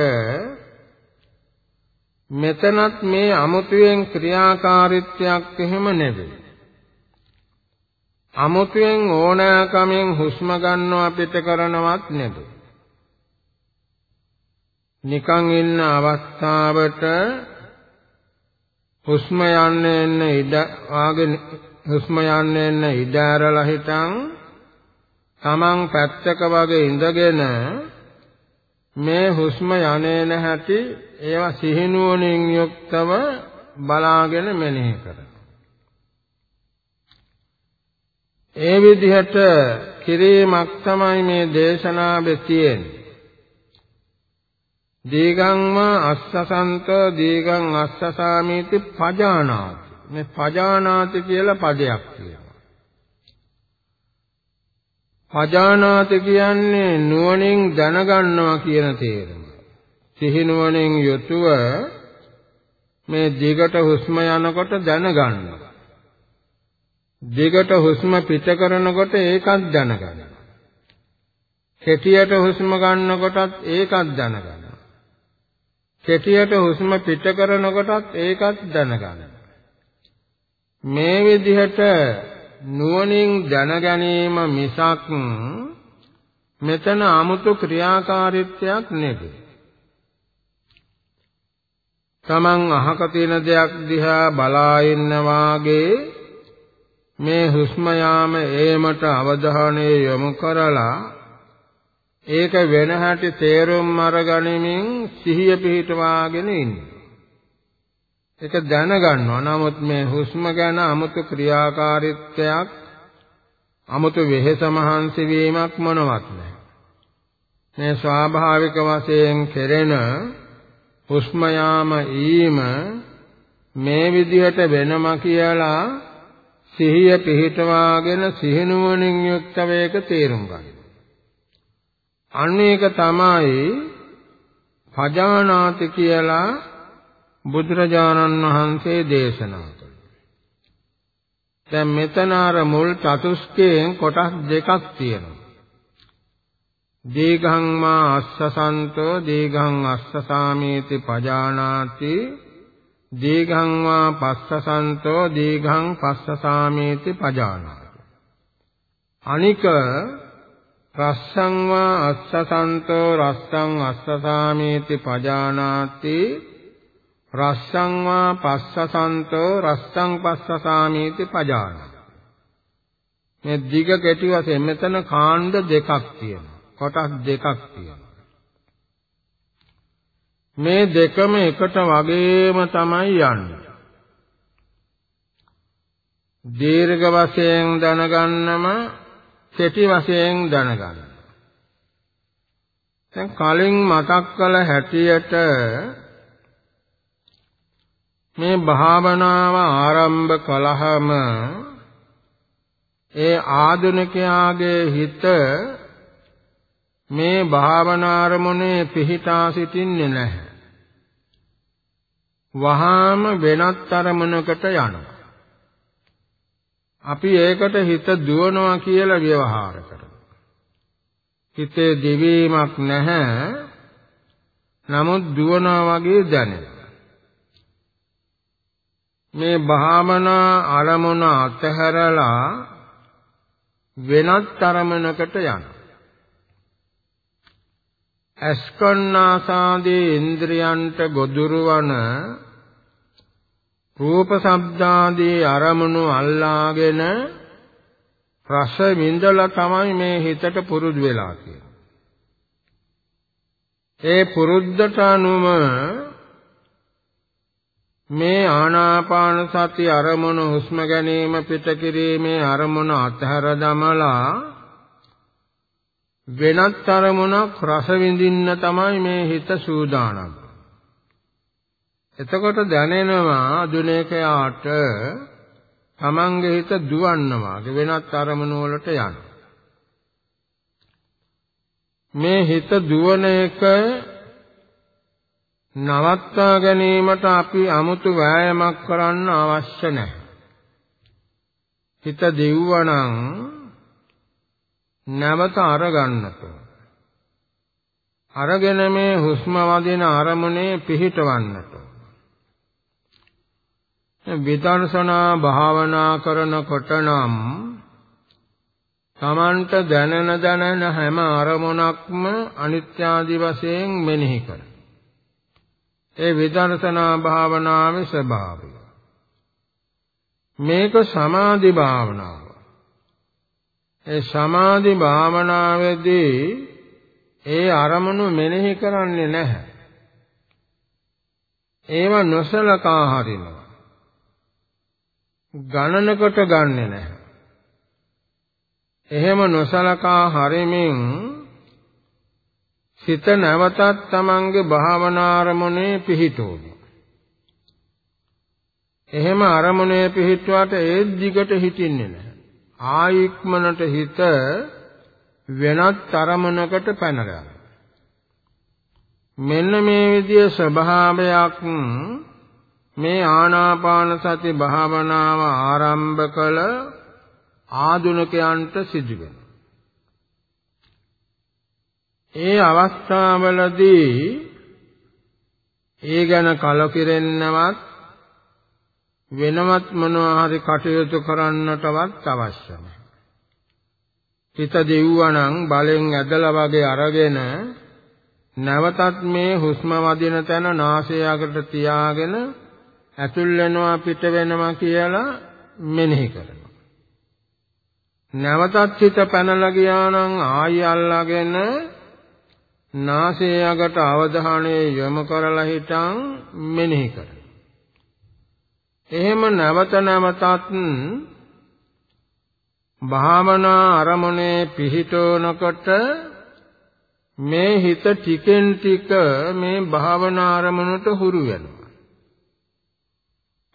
මෙතනත් මේ අමුතුවෙන් ක්‍රියාකාරීත්වයක් එහෙම නෙවෙයි. අමුතුවෙන් ඕනෑකමින් හුස්ම ගන්නවා පිට කරනවත් නෙවෙයි. නිකන් ඉන්න අවස්ථාවට හුස්ම යන්න එන්න ඉඩ වාගේ හුස්ම යන්න එන්න ඉඩ ඇරලා හිටන් තමන් පැත්තක වගේ ඉඳගෙන මේ හුස්ම යන්නේ නැහැටි ඒවා සිහිනුවණින් යුක්තව බලාගෙන මෙනෙහි කරනවා. ඒ විදිහට කිරීමක් තමයි මේ දේශනාවේ තියෙන්නේ. දීගංම අස්සසන්ත දීගං අස්සසාමීති පජානාති. මේ පජානාති කියලා පදයක් තියෙනවා. පජානාති කියන්නේ නුවණින් දැනගන්නවා කියන තේරුම. සිහි නුවණින් යුතුව මේ දිගට හුස්ම යනකොට දැනගන්නවා. දිගට හුස්ම පිට කරනකොට ඒකත් දැනගන්නවා. කෙටියට හුස්ම ගන්නකොටත් ඒකත් දැනගන්නවා. කෙටියට හුස්ම පිට කරනකොටත් ඒකත් දැනගන්න. මේ විදිහට නුවණින් දැන ගැනීම මිසක් මෙතන 아무තු ක්‍රියාකාරීත්වයක් නෙවෙයි. තමන් අහක තියෙන දෙයක් දිහා බලා ඉන්න වාගේ මේ හුස්ම යාම ඒමට අවධානය යොමු කරලා ඒක වෙන හැටි තේරුම් අරගනිමින් සිහිය පිහිටවාගෙන ඉන්නේ. ඒක දැනගන්නවා. නමුත් මේ හුස්ම ගැන 아무තු ක්‍රියාකාරීත්වයක් 아무තු වෙහෙස මහන්සි වීමක් මොනවත් නැහැ. මේ ස්වාභාවික වශයෙන් කෙරෙන හුස්ම යාම ඊම මේ විදිහට වෙනම කියලා සිහිය පිහිටවාගෙන සිහිනුවණින් යුක්තව ඒක තේරුම් ගන්න. අන්න ඒක තමයි පජානාති කියලා බුදුරජාණන් වහන්සේ දේශනා කළා. දැන් මෙතන අර මුල් චතුස්කයෙන් කොටස් දෙකක් තියෙනවා. දීඝං මා අස්සසන්තෝ දීඝං අස්සසාමේති පජානාති දීඝං වා පස්සසන්තෝ දීඝං පස්සසාමේති පජානාති අනික රස්සං වා අස්සසන්තෝ රස්සං අස්සසාමේති පජානාති රස්සං වා පස්සසන්තෝ රස්සං පස්සසාමේති පජානාති මේ දිග කෙටි වශයෙන් මෙතන කාණ්ඩ දෙකක් තියෙනවා. කොටස් දෙකක් තියෙනවා. මේ දෙකම එකට වගේම තමයි යන්නේ. දීර්ඝ වශයෙන් දැනගන්නම කෙටි වශයෙන් දැනගන්න. දැන් කලින් මතක් කළ හැටියට මේ භාවනාව ආරම්භ කළහම ඒ ආධුනිකයාගේ හිත මේ භාවනා අරමුණේ පිහිටා සිටින්නේ නැහැ. වහාම වෙනත් අරමුණකට යනවා. අපි ඒකට හිත දුවනවා කියලා ව්‍යවහාර කරනවා. හිතේ දිවීමක් නැහැ. නමුත් දුවනවා වගේ දැනෙනවා. මේ භාවනා අරමුණ අතහැරලා වෙනත් අරමුණකට යනවා. අස්කන්නාසාදී ඉන්ද්‍රයන්ට ගොදුරු වන රූප ශබ්දාදී අරමුණු අල්ලාගෙන රස විඳලා තමයි මේ හිතට පුරුදු වෙලා තියෙන්නේ. ඒ පුරුද්දට අනුව මේ ආනාපාන සති අරමුණු හුස්ම ගැනීම පිට කිරීමේ අරමුණ අතහැර දමලා වෙනත් අරමුණක් රස විඳින්න තමයි මේ හිත සූදානම්. එතකොට දැනෙනවා අදුනේකයාට තමන්ගේ හිත දුවන්නවා වෙනත් අරමුණු වලට යන. මේ හිත දුවන එක නවත්තා ගැනීමට අපි 아무තු වෑයමක් කරන්න අවශ්‍ය නැහැ. හිත දෙව්වනම් නැවත අරගන්නට අරගෙන මේ හුස්ම වදින අරමුණේ පිහිටවන්නට විදර්ශනා භාවනා කරනකොට නම් තමන්ට දැනෙන දැනෙන හැම අරමුණක්ම අනිත්‍ය ආදි වශයෙන් මෙනෙහි කර. ඒ විදර්ශනා භාවනාවේ ස්වභාවය. මේක සමාධි භාවනාව. ඒ සමාධි භාවනාවේදී ඒ අරමුණු මෙනෙහි කරන්නේ නැහැ. ඒව නොසලකා හරිනවා. ගණනකට ගන්නෙ නැහැ. එහෙම නොසලකා හරිමින් සිත නැවතත් තමන්ගේ භාවනා අරමුණේ පිහිටෝන. එහෙම අරමුණේ පිහිටුවට ඒ දිගට හිටින්නේ නැහැ. ආයික්මනට හිත වෙනත් අරමුණකට පැනලා මෙන්න මේ විදිය ස්වභාවයක් මේ ආනාපාන සති භාවනාව ආරම්භ කළ ආධුනිකයන්ට සිදු වෙනවා. ඒ අවස්ථාවලදී ඒ ගැන කලකිරෙන්නවත් වෙනවත් මොනවා හරි කටයුතු කරන්නටවත් අවශ්‍ය නැහැ. හිත දෙව්වනම් බලෙන් ඇදලා වගේ අරගෙන නැවතත් මේ හුස්ම වදින තැන නාසය අගට තියාගෙන ඇතුල් වෙනවා පිට වෙනවා කියලා මෙනෙහි කරනවා. නැවතත් හිත පැනලා ගියා නම් ආයි අල්ලාගෙන නාසය අගට අවධානය යොමු කරලා හිටන් මෙනෙහි කරනවා. එහෙම නැවත නැවතත් භාවනා අරමුණේ පිහිටවනකොට මේ හිත ටිකෙන් ටික මේ භාවනා අරමුණට හුරු වෙනවා.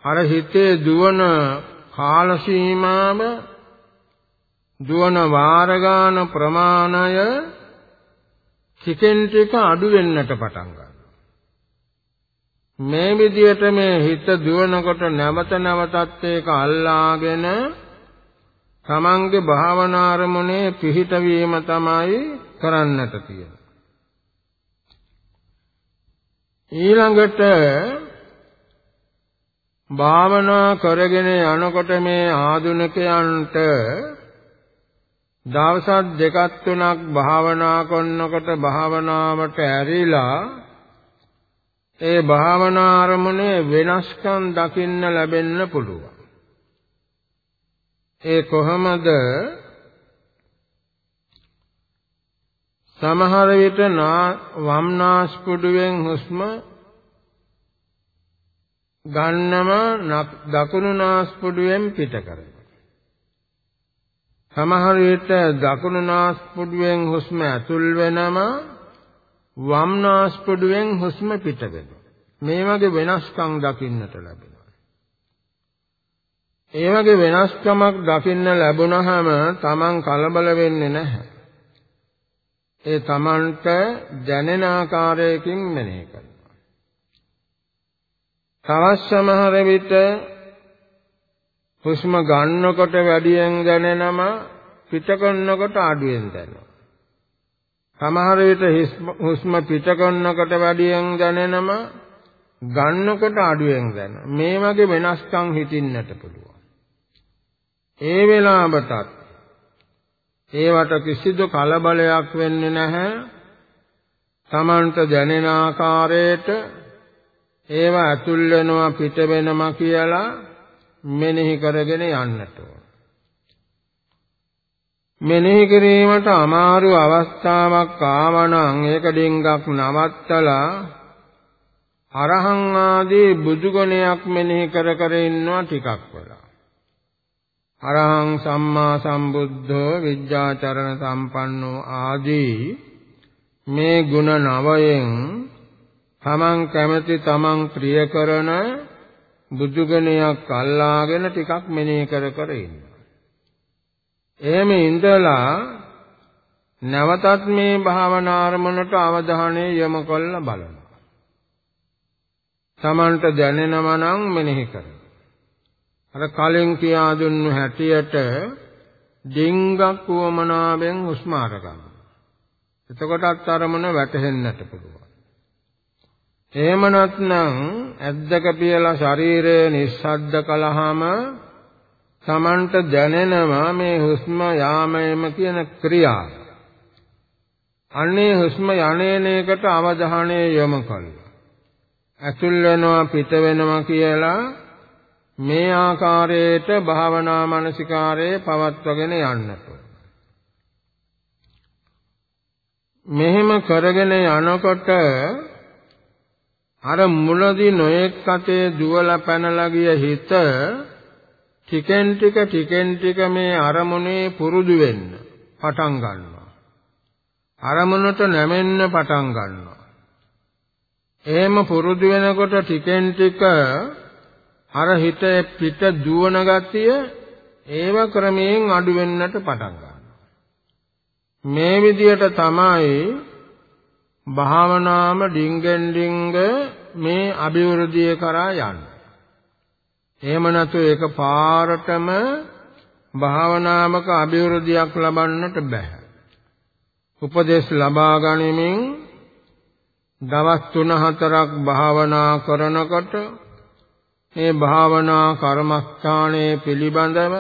අර හිතේ දුවන කාල සීමාව දුවන වාර ගන්න ප්‍රමාණය ටිකෙන් ටික අඩු වෙන්නට පටන් ගන්නවා. මේ විදියට මේ හිත දුවනකොට නැවත නැවතත් ඒක අල්ලාගෙන තමන්ගේ භාවනා අරමුණේ පිහිට වීම තමයි කරන්නට තියෙන්නේ. ඊළඟට භාවනා කරගෙන යනකොට මේ ආධුනිකයන්ට දවස් දෙකක් තුනක් භාවනා කරනකොට භාවනාවට ඇරිලා ඒ භාවනා අරමුණේ වෙනස්කම් දකින්න ලැබෙන්න පුළුවන්. ඒ කොහොමද? සමහර විට වම්නාස්පුඩුවෙන් හුස්ම ගන්නම දකුණු නාස්පුඩුවෙන් පිට කරනවා. සමහර විට දකුණු නාස්පුඩුවෙන් හුස්ම ඇතුල් වෙනම වම් නාස්පුඩුවෙන් හුස්ම පිට වෙනවා. මේ වගේ වෙනස්කම් දකින්නට ලැබෙනවා. ඒ වගේ වෙනස්කමක් දකින්න ලැබුණාම Taman කලබල වෙන්නේ නැහැ. ඒ Tamanට දැනෙන ආකාරයකින් මෙනෙහි කරනවා. තවත් සමහර විට හුස්ම ගන්නකොට වැඩියෙන් දැනෙනම පිට කරනකොට අඩුවෙන් දැනෙනවා. සමහර විට හුස්ම පිට කරනකොට වැඩියෙන් දැනෙනම ගන්නකොට අඩුවෙන් දැනෙන. මේ වගේ වෙනස්කම් හිතින්නට පුළුවන්. ඒ වෙලාවටත් ඒවට කිසිදු කලබලයක් වෙන්නේ නැහැ. Tamanට දැනෙන ආකාරයට ඒවා ඇතුල් වෙනවා පිට වෙනවා කියලා මෙනෙහි කරගෙන යන්නට ඕන. මෙනෙහි කිරීමට අමාරු අවස්ථාවක් ආවනම් ඒක ඩිංගක් නවත්තලා අරහං ආදී බුදුගුණයක් මෙනෙහි කර කර ඉන්නවා ටිකක් වෙලා. අරහං සම්මා සම්බුද්ධෝ විද්‍යාචරණ සම්පන්නෝ ආදී මේ ගුණ නවයෙන් තමන් කැමති තමන් ප්‍රිය කරන බුදුගණයක් අල්ලාගෙන ටිකක් මෙනෙහි කර කර ඉන්න. එහෙම ඉඳලා නැවතත් මේ භාවනා අරමුණට අවධානය යොමු කරලා බලනවා. තමන්ට දැනෙනවා නම් මෙනෙහි කරනවා. අර කලින් කියා දුන්නු හැටියට ඩිංගක් වමනාවෙන් හුස්ම අරගන්න. එතකොටත් අරමුණ වැටහෙන්නට පුළුවන්. එහෙම නැත්නම් ඇද්දක පියලා ශරීරය නිස්සද්ද කළාම Tamanට දැනෙනවා මේ හුස්ම යාමයම කියන ක්‍රියාව. අන්නේ හුස්ම යන්නේන එකට අවධානය යොමු කළා. ඇතුල් වෙනවා පිට වෙනවා කියලා මේ ආකාරයට භාවනා මානසිකාරයේ පවත්වගෙන යන්නට මෙහෙම කරගෙන යනකොට අර මුලදී නොයෙක් අතේ දුවලා පැනලා ගිය හිත ටිකෙන් ටික ටිකෙන් ටික මේ අරමුණේ පුරුදු වෙන්න පටන් ගන්නවා අරමුණට නැමෙන්න පටන් ගන්නවා එහෙම පුරුදු වෙනකොට ටිකෙන් ටික අර හිත පිට දුවන ගතිය ඒව ක්‍රමයෙන් අඩු වෙන්නට පටන් ගන්නවා. මේ විදියට තමයි භාවනාම ඩිංගෙන් ඩිංග මේ අභිවෘද්ධිය කරා යන්නේ. එහෙම නැතු ඒක පාරටම භාවනාමක අභිවෘද්ධියක් ලබන්නට බෑ. උපදේශ ලබා ගනිමින් දවස් 3-4ක් භාවනා කරනකොට මේ භාවනා කර්මස්ථානයේ පිළිබඳව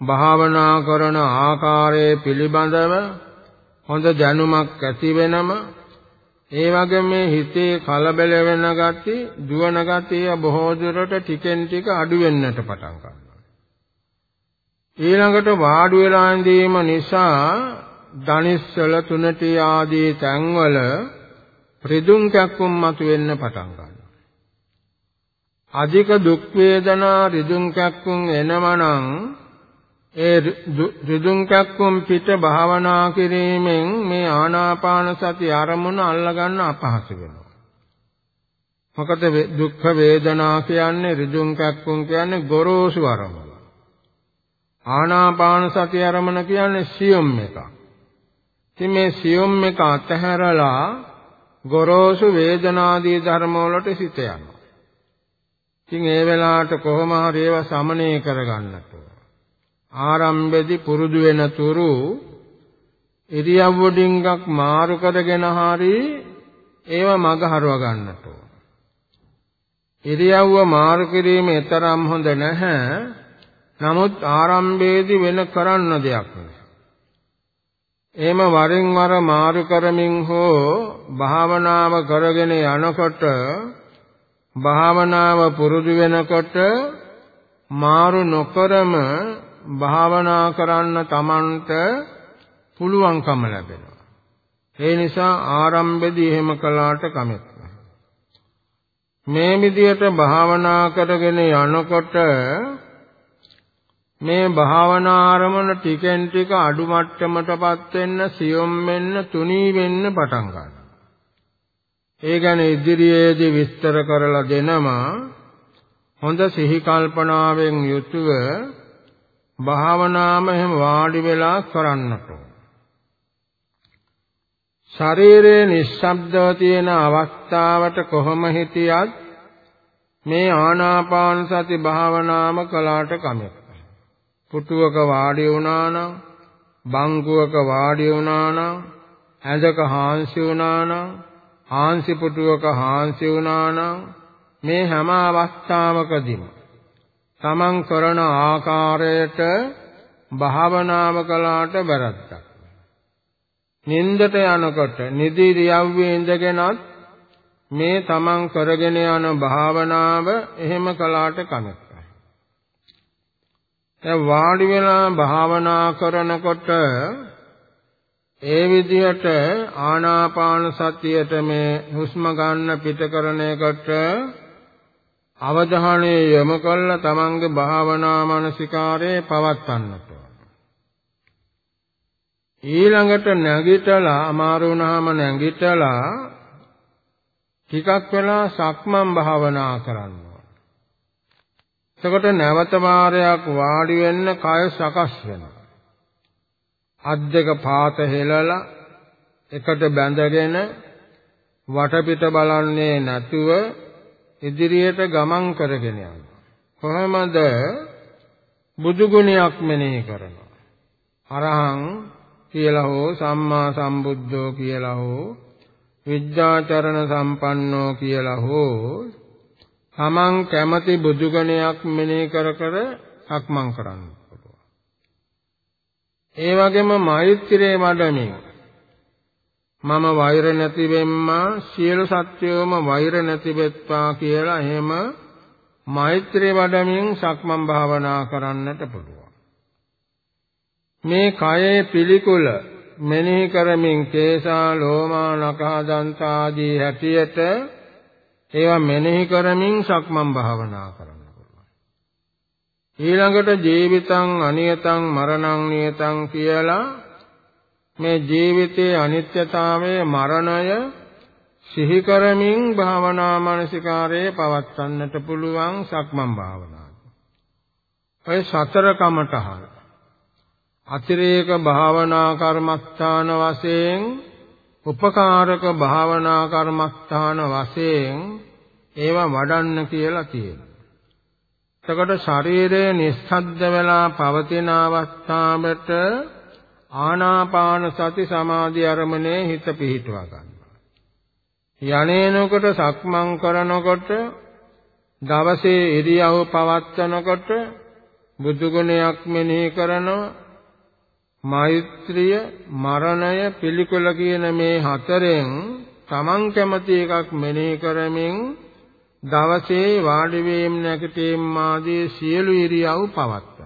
භාවනා කරන ආකාරයේ පිළිබඳව හොඳ දැනුමක් ඇති වෙනම ඒ වගේ මේ හිතේ කලබල වෙන ගති, දුවන ගතිය බොහෝ දුරට ටිකෙන් ටික අඩු වෙන්නට පටන් ගන්නවා. ඊළඟට වාඩි වෙලා ඉඳීම නිසා ධනිස්සල තුනටි ආදී තැන්වල රිදුම් කැක්කුම් මතුවෙන්න පටන් ගන්නවා. අධික දුක් වේදනා රිදුම් කැක්කුම් එනමනම් ඒ රිදුම් කැක්කුම් පිට භාවනා කිරීමෙන් මේ ආනාපාන සති අරමුණ අල්ලගන්න අපහසු වෙනවා. මොකද දුක්ඛ වේදනා කියන්නේ රිදුම් කැක්කුම් කියන්නේ ගොරෝසු අරමුණ. ආනාපාන සති අරමුණ කියන්නේ සියුම් එකක්. ඉතින් මේ සියුම් එක අතහැරලා ගොරෝසු වේදනාදී ධර්ම වලට සිත යනවා. ඉතින් ඒ වෙලාවට කොහොම හරි ඒවා සමනය කරගන්නට ආරම්භෙදී පුරුදු වෙන තුරු ඉරියව්ව ඩිංගක් මාරු කරගෙන හරි ඒව මග හරව ගන්නට ඉරියව්ව මාරු කිරීම තරම් හොඳ නැහැ. නමුත් ආරම්භයේදී වෙන කරන්න දෙයක් නැහැ එහෙම වරින් වර මාරු කරමින් හෝ භාවනාව කරගෙන යනකොට භාවනාව පුරුදු වෙනකොට මාරු නොකරම භාවනා කරන්න Tamanට පුළුවන්කම ලැබෙනවා. ඒ නිසා ආරම්භයේදී එහෙම කළාට කමක් මේ විදියට භාවනා කරගෙන යනකොට මේ භාවනා ආරමුණ ටිකෙන් ටික අඩු මට්ටමටපත් වෙන්න සියොම් වෙන්න තුනී වෙන්න පටන් ගන්නවා. ඒ ගැන ඉදිරියේදී විස්තර කරලා දෙනවා හොඳ සිහි කල්පනාවෙන් යුතුව භාවනාම එහෙම වාඩි වෙලා කරන්නට ශරීරයේ නිශ්ශබ්දව තියෙන අවස්ථාවට කොහොම හිටියත් මේ ආනාපාන සති භාවනාම කළාට කමක් පුටුවක වාඩි වුණා නම් බංකුවක වාඩි වුණා නම් ඇඳක හාන්සි වුණා නම් හාන්සි පුටුවක හාන්සි වුණා නම් මේ හැම අවස්ථාවකදීම තමන් කරන ආකාරයට භාවනාව කළාට වැරද්දක්. නින්දට යනකොට නිදිරියව්වේ ඉඳගෙනත් මේ තමන් කරගෙන යන භාවනාව එහෙම කළාට කමක් දැන් වාඩි වෙලා භාවනා කරනකොට ඒ විදිහට ආනාපාන සතියට මේ හුස්ම ගන්න පිට කරන එකට අවධානය යොමු කළ තමන්ගේ භාවනා මානසිකාරයේ පවත්වන්නට ඊළඟට නැගිටලා අමාරු වුණාම නැගිටලා ටිකක් වෙලා සක්මන් භාවනා කරන්න එතකොට නැවත වාරයක් වාඩි වෙන්න කය සකස් වෙනවා. අත් දෙක පාත හෙලලා එකට බැඳගෙන වටපිට බලන්නේ නැතුව ඉදිරියට ගමන් කරගෙන යනවා. කොහොමද බුදු ගුණයක් මෙනෙහි කරනවා. අරහං කියලා හෝ සම්මා සම්බුද්ධෝ කියලා හෝ විද්‍යාචරණ සම්පන්නෝ කියලා හෝ තමන් කැමති බුදුගණයක් මෙනෙහි කර කර සක්මන් කරන්න පුළුවන්. ඒ වගේම මෛත්‍රියේ වඩමින් මම වෛර නැති වෙම්මා සියලු සත්වයෝම වෛර නැති වෙත්වා කියලා එහෙම මෛත්‍රිය වඩමින් සක්මන් භාවනා කරන්නට පුළුවන්. මේ කයේ පිළිකුල මෙනෙහි කරමින් කේසා ලෝමා නඛා දන්ත ආදී හැටියට ඒවා මෙනෙහි කරමින් සක්මන් භාවනා කරන්න පුළුවන්. ඊළඟට ජීවිතං අනියතං මරණං නියතං කියලා මේ ජීවිතයේ අනිත්‍යතාවය මරණය සිහි කරමින් භාවනා මානසිකාරයේ පවත්වන්නට පුළුවන් සක්මන් භාවනාව. ඔය සතර කමඨහන අතිරේක භාවනා කර්මස්ථාන වශයෙන් උපකාරක භාවනා කර්මස්ථාන වශයෙන් ඒවා වඩන්න කියලා තියෙනවා. එතකොට ශරීරය නිස්සද්ද වෙලා පවතින අවස්ථාවට ආනාපාන සති සමාධි අරමුණේ හිත පිහිටුවා ගන්නවා. යන්නේනකොට සක්මන් කරනකොට දවසේ ඉරියව් පවත්වනකොට බුදු ගුණයක් මෙනෙහි කරනවා මෛත්‍රිය මරණය පිළිකුල කියන මේ හතරෙන් තමන් කැමති එකක් මෙනෙහි කරමින් දවසේ වාඩි වීම නැගිටීම ආදී සියලු ඉරියව් පවත්වනවා.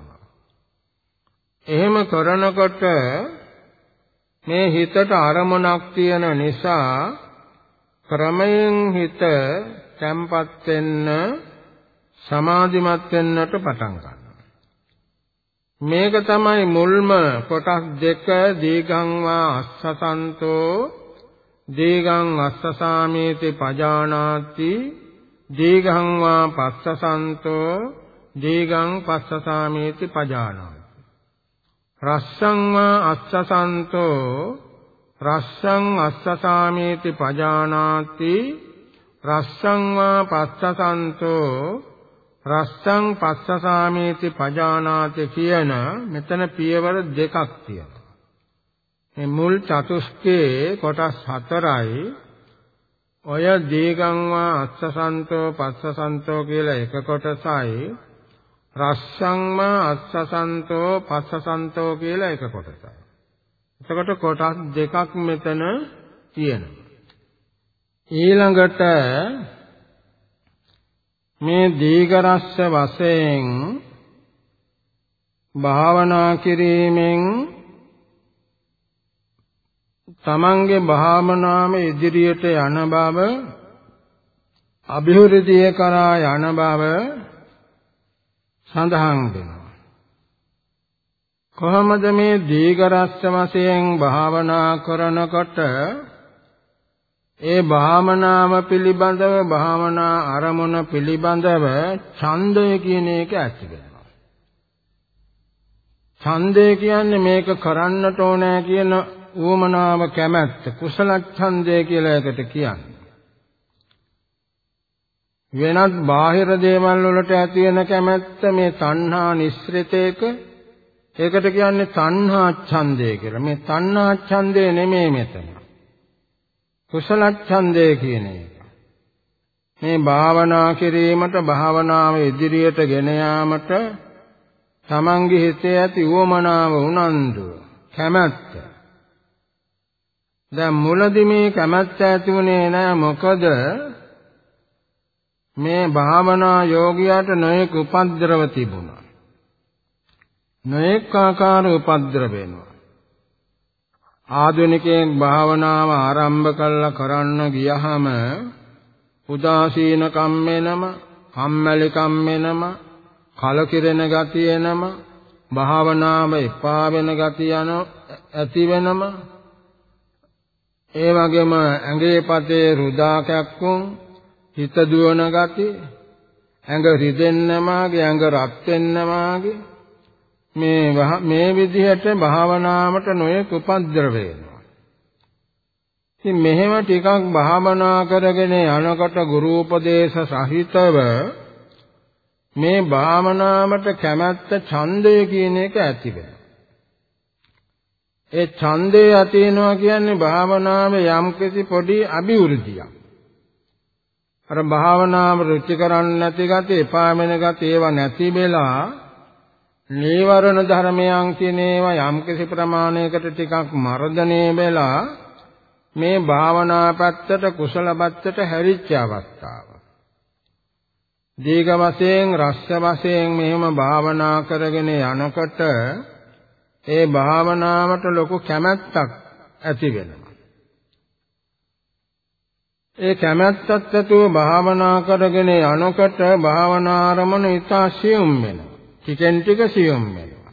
එහෙම කරනකොට මේ හිතට අරමුණක් තියෙන නිසා ක්‍රමයෙන් හිත තැම්පත් වෙන්න සමාධිමත් වෙන්නට පටන් ගන්නවා. මේක තමයි මුල්ම කොටස් දෙක දීගං වා අස්සසන්තෝ දීගං අස්සසාමේති පජානාති දීගං වා පස්සසන්තෝ දීගං පස්සසාමේති පජානාති රස්සං වා අස්සසන්තෝ රස්සං අස්සසාමේති පජානාති රස්සං වා පස්සසන්තෝ රස්සං පස්සසාමේති පජානාති කියන මෙතන පියවර දෙකක් තියෙනවා. මේ මුල් චතුස්කේ කොටස් හතරයි ඔය දීගං වා අස්සසන්තෝ පස්සසන්තෝ කියලා එක කොටසයි රස්සං වා අස්සසන්තෝ පස්සසන්තෝ කියලා එක කොටසයි. එතකොට කොටස් දෙකක් මෙතන තියෙනවා. ඊළඟට මේ දීඝරස්ස වශයෙන් භාවනා කිරීමෙන් තමන්ගේ භාවනාව ඉදිරියට යන බව અભිවෘද්ධිය කරා යන බව සඳහන් වෙනවා කොහොමද මේ දීඝරස්ස වශයෙන් භාවනා කරනකොට ඒ භාවනාව පිළිබඳව භාවනා අරමුණ පිළිබඳව ඡන්දය කියන එක ඇති වෙනවා. ඡන්දය කියන්නේ මේක කරන්නට ඕනෑ කියන ඌමනාව කැමැත්ත කුසල ඡන්දය කියලා එකට කියන්නේ. වෙනත් බාහිර දේවල් වලට ඇති වෙන කැමැත්ත මේ තණ්හා නිස්සෘතේක ඒකට කියන්නේ තණ්හා ඡන්දය කියලා. මේ තණ්හා ඡන්දය නෙමෙයි මෙතන. කුසල ඡන්දය කියන එක. මේ භාවනා කිරීමට භාවනාව ඉදිරියට ගෙන යාමට තමන්ගේ හිතේ ඇති උවමනාව උනන්දු කැමැත්ත. දැන් මුලදී මේ කැමැත්ත ඇති වුණේ නෑ මොකද මේ භාවනා යෝගියාට නොයෙක් උපද්‍රව තිබුණා. නොයෙක් ආකාර උපද්‍රව වෙනවා. ආධුනිකයෙක් භාවනාව ආරම්භ කළා කරන්න ගියහම උදාසීනකම් වෙනම කම්මැලිකම් වෙනම, කලකිරෙන ගතිය එනම, භාවනාව එපා වෙන ගතිය යන ඇති වෙනම ඒ වගේම ඇඟේ පතේ රුදාකැක්කුම් හිත දුවන ගති ඇඟ රිදෙන්නමාගේ ඇඟ රත් වෙන්නමාගේ මේ මේ විදිහට භාවනාවට නොයෙක් උපද්ද්‍රව වෙනවා. ඉතින් මෙහෙම ටිකක් භාවනා කරගෙන යනකොට ගුරු උපදේශ සහිතව මේ භාවනාවට කැමැත්ත ඡන්දය කියන එක ඇති වෙනවා. ඒ ඡන්දය ඇති වෙනවා කියන්නේ භාවනාවේ යම්කිසි පොඩි අභිවෘද්ධියක්. අර භාවනාව රුචි කරන්නේ නැති ගතිය, එපා වෙන ගතිය ඒව නැති වෙලා නීවරණ ධර්මයන් කියන ඒවා යම්කිසි ප්‍රමාණයකට ටිකක් මර්ධනය වෙලා මේ භාවනා පැත්තට කුසල පැත්තට හැරිච්ච අවස්ථාව. දීඝ වශයෙන් රස්ස වශයෙන් මෙහෙම භාවනා කරගෙන යනකොට ඒ භාවනාවට ලොකු කැමැත්තක් ඇති වෙනවා. ඒ කැමැත්තත් ඇතුව භාවනා කරගෙන යනකොට භාවනා ආරමණ ඉතා සියුම් වෙනවා. ටිකෙන් ටික සියුම් වෙනවා.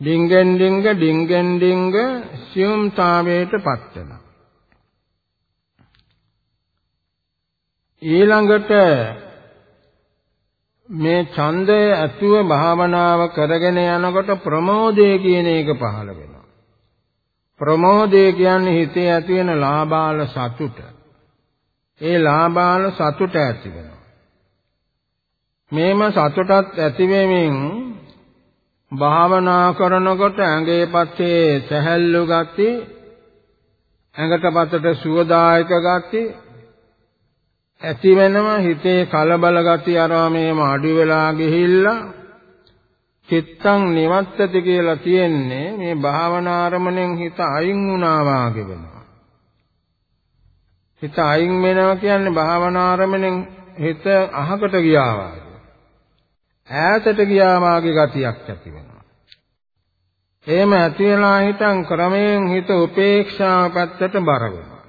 ඩිංගෙන් ඩිංග ඩිංගෙන් ඩිංග සියුම්තාවයටපත් වෙනවා. ඊළඟට මේ ඡන්දය ඇතුව භාවනාව කරගෙන යනකොට ප්‍රමෝදය කියන එක පහළ වෙනවා. ප්‍රමෝදය කියන්නේ හිතේ ඇති වෙන ලාභාල සතුට. ඒ ලාභාල සතුට ඇති වෙනවා. මේම සතුටත් ඇති වෙමින් භාවනා කරනකොට ඇඟේ පස්සේ සැහැල්ලු ගති ඇඟට පතට සුවදායක ගති ඇති වෙනම හිතේ කලබල ගති ආරාමේම අඩු වෙලා ගිහිල්ලා චිත්තං නිවත්තති කියලා තියෙන්නේ මේ භාවනා ආරමණයෙන් හිත අයින් වුණා වාගේ වෙනවා. හිත අයින් වෙනවා කියන්නේ භාවනා ආරමණයෙන් හිත අහකට ගියා වාගේ. ඈතට ගියා වාගේ ගතියක් ඇති වෙනවා. එහෙම ඇති වෙලා හිටන් ක්‍රමයෙන් හිත උපේක්ෂාව පැත්තට බර වෙනවා.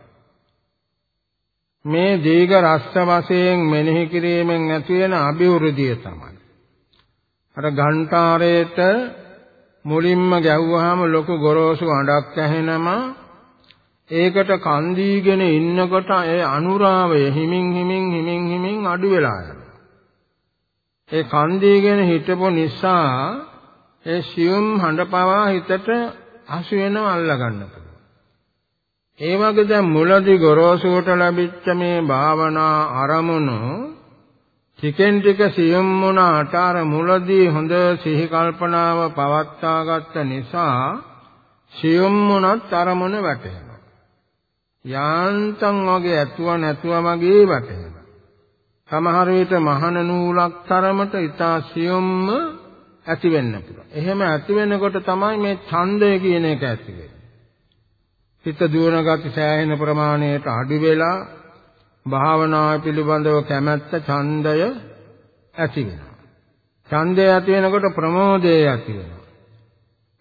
මේ දීඝ රස්ස වශයෙන් මෙනෙහි කිරීමෙන් ඇති වෙන අභිවෘද්ධිය තමයි. අර ඝණ්ඨාරේට මුලින්ම ගැව්වහම ලොකු ගොරෝසු අඬක් ඇහෙනම ඒකට කන් දීගෙන ඉන්නකොට ඒ අනුරාවය හිමින් හිමින් හිමින් හිමින් අඩු වෙලා යනවා. ඒ කන් දීගෙන හිටපො නිසා ඒ සියුම් හඬ පවා හිතට අසු වෙනව අල්ලා ගන්න ඒ වගේ දැන් මුලදී ගොරෝසුවට ලැබිච්ච මේ භාවනා අරමුණු ටිකෙන් ටික සියුම් වුණාට අර මුලදී හොඳ සිහි කල්පනාව පවත්වා ගත්ත නිසා සියුම් වුණත් අරමුණ වැටෙනවා. යාන්තම් වගේ ඇතුව නැතුව වගේ වැටෙනවා. සමහර විට මහන නූලක් තරමට ඊතා සියුම්ම ඇති වෙන්න පුළුවන්. එහෙම ඇති වෙනකොට තමයි මේ ඡන්දය කියන එක ඇති වෙන්නේ. හිත දුවන ගති සෑහෙන ප්‍රමාණයට අඩු වෙලා භාවනාව පිළිබඳව කැමැත්ත ඡන්දය ඇති වෙනවා. ඡන්දය ඇති වෙනකොට ප්‍රමෝදය ඇති වෙනවා.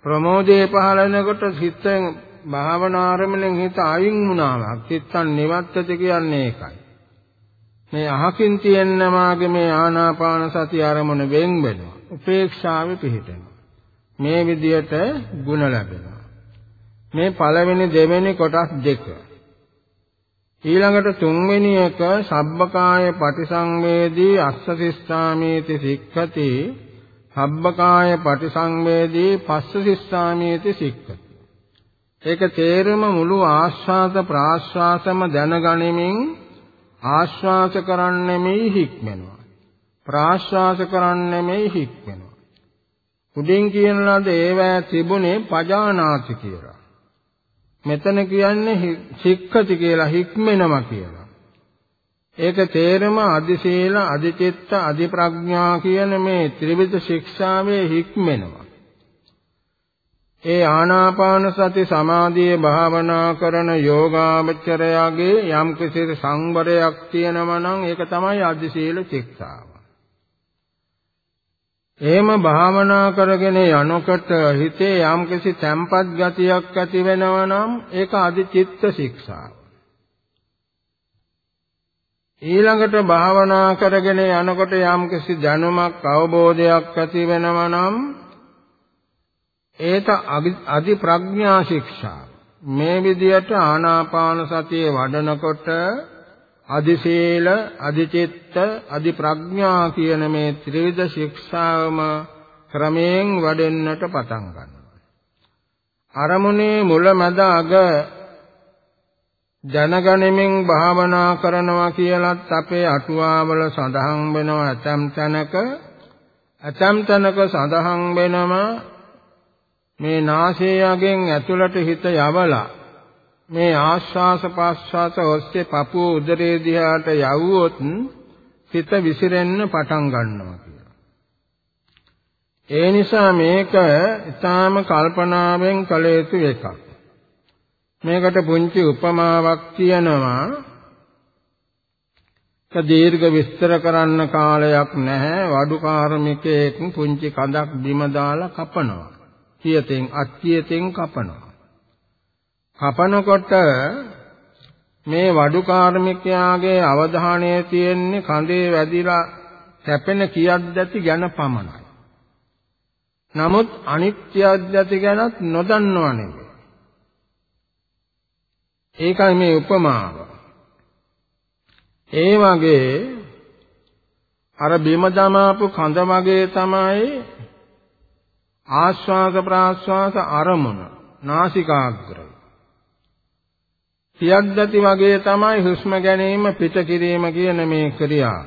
ප්‍රමෝදයේ පහළ වෙනකොට හිතෙන් භාවනා ආරම්භණයෙන් හිත අයින් වුණාම චිත්තන් නිවත්තති කියන්නේ ඒකයි. මේ අහකින් තියෙනමාගේ මේ ආනාපාන සති ආරමුණ වෙන් වෙනවා. උපේක්ෂාවේ පිහිටෙනවා. මේ විදියට ಗುಣ ලැබෙනවා. මේ පළවෙනි දෙවෙනි කොටස් දෙක. ඊළඟට තුන්වෙනි එක සබ්බකාය පටිසංවේදී අස්සසිස්සාමීති සික්ඛති. සබ්බකාය පටිසංවේදී පස්සසිස්සාමීති සික්ඛති. ඒක තේරම මුළු ආශ්වාස ප්‍රාශ්වාසම දැනගනිමින් ආශ්වාස කරන්නෙමෙයි හික්මෙනවා. ප්‍රාශ්වාස කරන්නෙමෙයි හික්මෙනවා. උඩින් කියන ලද ඒවැ තිබුණේ පජානාති කියලා. මෙතන කියන්නේ සික්ඛති කියලා හික්මෙනවා කියලා. ඒක තේරම අධිශීල, අධිචිත්ත, අධිප්‍රඥා කියන මේ ත්‍රිවිධ ශික්ෂාවේ හික්මෙනවා. ඒ ආනාපාන සති සමාධියේ භාවනා කරන යෝගාවචරයාගේ යම් කිසි සංවරයක් තියෙනවා නම් ඒක තමයි අධිශීල ශික්ෂාව. එහෙම භාවනා කරගෙන යනකොට හිතේ යම්කිසි තැම්පත් ගතියක් ඇති වෙනවා නම් ඒක අධිචිත්ත ශික්ෂාව. ඊළඟට භාවනා කරගෙන යනකොට යම්කිසි දැනුමක් අවබෝධයක් ඇති වෙනවා නම් ඒත අදි ප්‍රඥා ශික්ෂා මේ විදියට ආනාපාන සතිය වඩනකොට අදි සීල අදි චිත්ත අදි ප්‍රඥා කියන මේ ත්‍රිවිධ ශික්ෂාවම ක්‍රමයෙන් වඩෙන්නට පටන් ගන්නවා. අරමුණේ මුල මැද අග දැනගැනීමෙන් භාවනා කරනවා කියලත් අපේ අටුවාවල සඳහන් වෙනවා ඇතම් තැනක. ඇතම් තැනක සඳහන් වෙනවා මේ නාසයයෙන් ඇතුළට හිත යවලා මේ ආශ්වාස ප්‍රශ්වාස ඔස්සේ පපුව උදරේ දිහාට යවුවොත් හිත විසිරෙන්න පටන් ගන්නවා කියලා. ඒ නිසා මේක ඊටාම කල්පනාවෙන් කළ යුතු එකක්. මේකට පුංචි උපමාවක් කියනවා දීර්ඝ විස්තර කරන්න කාලයක් නැහැ වඩු කාර්මිකයෙක් පුංචි කඳක් බිම දාලා කපනවා කියතෙන් අත්‍යතෙන් කපනවා කපනකොට මේ වඩු කාර්මිකයාගේ අවධානය තියෙන්නේ කඳේ වැදිලා කැපෙන කියක් ගැන පමණයි නමුත් අනිත්‍යද්‍යති ගැනත් නොදන්නව නෙමෙයි ඒකයි මේ උපමාව. ඒ වගේ අර බිම දමාපු කඳ වගේ තමයි ආශ්වාස ප්‍රාශ්වාස අරමුණ නාසිකාග්‍රය. සියද්දති වගේ තමයි හුස්ම ගැනීම පිට කිරීම කියන මේ ක්‍රියාව.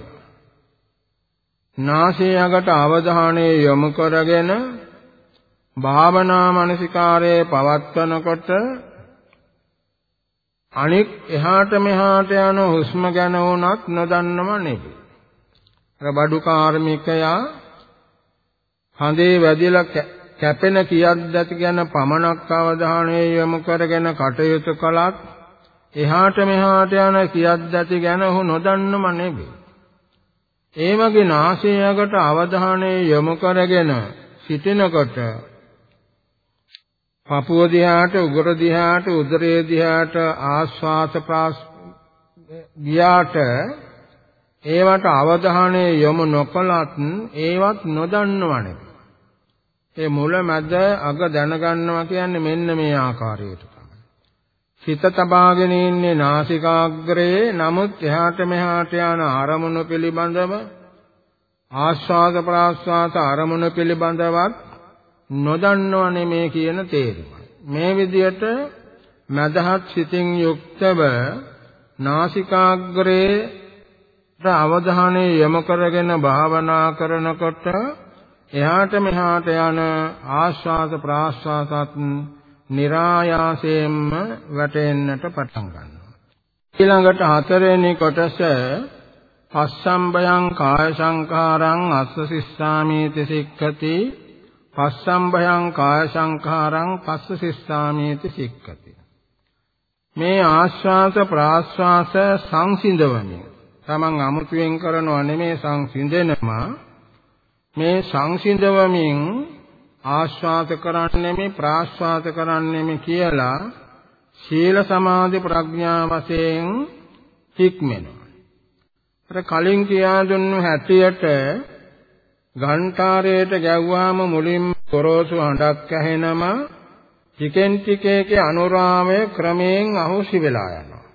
නාසය යකට අවධානය යොමු කරගෙන භාවනා මනසිකාරයේ පවත්වනකොට අනෙක් එහාට මෙහාට යන හුස්ම ගැන වුණත් නොදන්නම නෙවෙයි. අර බඩු කාර්මිකයා හඳේ වැදිලා කැපෙන කියක් ගැන පමණක් අවධානය යොමු කරගෙන කටයුතු කළත් එහාට මෙහාට යන කියක් ගැන ඔහු නොදන්නම නෙවෙයි. ඒ වගේ නාසයකට අවධානය යොමු කරගෙන සිටිනකොට පපුව දිහාට උගර දිහාට උදරයේ දිහාට ආස්වාස ප්‍රාස් ගියාට ඒවට අවධානය යොමු නොකලත් ඒවත් නොදන්නවනේ. ඒ මුල මැද අග දැනගන්නවා කියන්නේ මෙන්න මේ ආකාරයට තමයි. සිත තබාගෙන ඉන්නේ නාසිකාග්‍රයේ නමුත් එහාට මෙහාට යන අරමුණු පිළිබඳව ආස්වාද ප්‍රාස්වාද අරමුණු පිළිබඳවත් නොදන්නව නෙමේ කියන තේරුමයි. මේ විදිහට මදහත් සිතින් යුක්තව නාසිකාග්‍රේ අවධානය යොමු කරගෙන භාවනා කරනකොට එහාට මෙහාට යන ආස්වාද ප්‍රාස්වාදත් નિરાයාසයෙන්ම වැටෙන්නට පටන් ගන්නවා. ඊළඟට හතරවෙනි කොටස පස්සම්බයං කාය සංඛාරං අස්ස සිස්සාමීති සික්ඛති. පස්සම්භයං කාය සංඛාරං පස්ස සිස්සාමේති සික්කති මේ ආශ්වාස ප්‍රාශ්වාස සංසිඳවමින් තමන් අමුතුවෙන් කරනව නෙමේ සංසිඳෙනවා. මේ සංසිඳවමින් ආශ්වාස කරන්නේ මේ ප්‍රාශ්වාස කරන්නේ මේ කියලා සීල සමාධි ප්‍රඥා වශයෙන් හික්මෙනවා. අර කලින් කියා දුන්නු හැටියට ඝන්ටාරයට ගැව්වාම මුලින්ම ගොරෝසු හඬක් ඇහෙනම ටිකෙන් ටික ඒකේ අනුරාමය ක්‍රමයෙන් අහුසි වෙලා යනවා.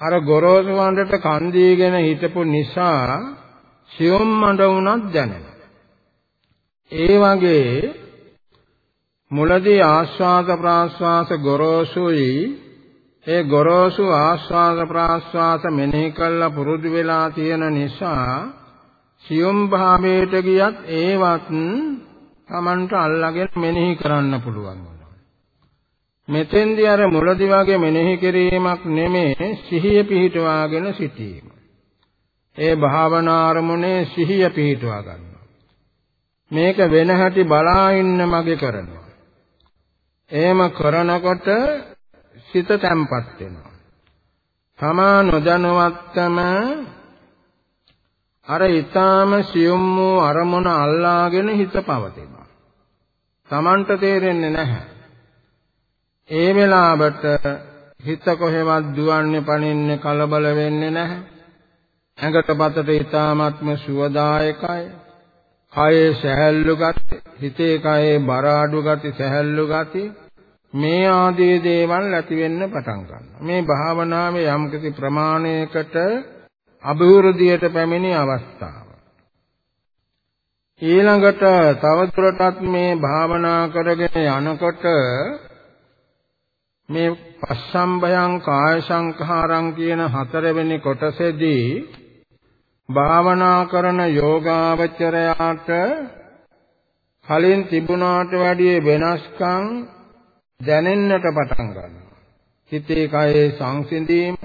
අර ගොරෝසු හඬට කන් දීගෙන හිටපු නිසා සියොම් මඬ වුණත් දැනෙනවා. ඒ වගේ මුලදී ආස්වාද ප්‍රාස්වාස ගොරෝසුයි ඒ ගොරෝසු ආස්වාද ප්‍රාස්වාස මෙනෙහි කළා පුරුදු වෙලා තියෙන නිසා සියුම් භාවයට ගියත් ඒවත් Tamanට අල්ලාගෙන මෙනෙහි කරන්න පුළුවන් මෙතෙන්දී අර මුලදි වගේ මෙනෙහි කිරීමක් නෙමේ සිහිය පිහිටවාගෙන සිටීම. ඒ භාවනා අරමුණේ සිහිය පිහිටවා ගන්නවා. මේක වෙන හැටි බලා ඉන්න මගේ කරනවා. එහෙම කරනකොට සිත තැම්පත් වෙනවා. තමා නොදැනුවත්වම අර ඊටාම සියුම් වූ අරමුණ අල්ලාගෙන හිත පවතිනවා. Tamanට තේරෙන්නේ නැහැ. ඒ වෙලාවට හිත කොහෙවත් දුවන්නේ පනින්නේ කලබල වෙන්නේ නැහැ. ඇඟට පතට ඊ타ත්ම සුවදායකයි. කයේ සැහැල්ලු ගති, හිතේ කයේ බර අඩු ගති, සැහැල්ලු ගති මේ ආදී දේවල් ඇති වෙන්න පටන් ගන්නවා. මේ භාවනාවේ යම්කිසි ප්‍රමාණයකට අභිවෘද්ධියට පැමිණි අවස්ථාව. ඊළඟට තවදුරටත් මේ භාවනා කරගෙන යනකොට මේ පස්සම්බයං කාය සංඛාරං කියන හතරවෙනි කොටසේදී භාවනා කරන යෝගාවචරයාට කලින් තිබුණාට වැඩිය වෙනස්කම් දැනෙන්නට පටන් ගන්නවා. හිතේ කයේ සංසිඳීම,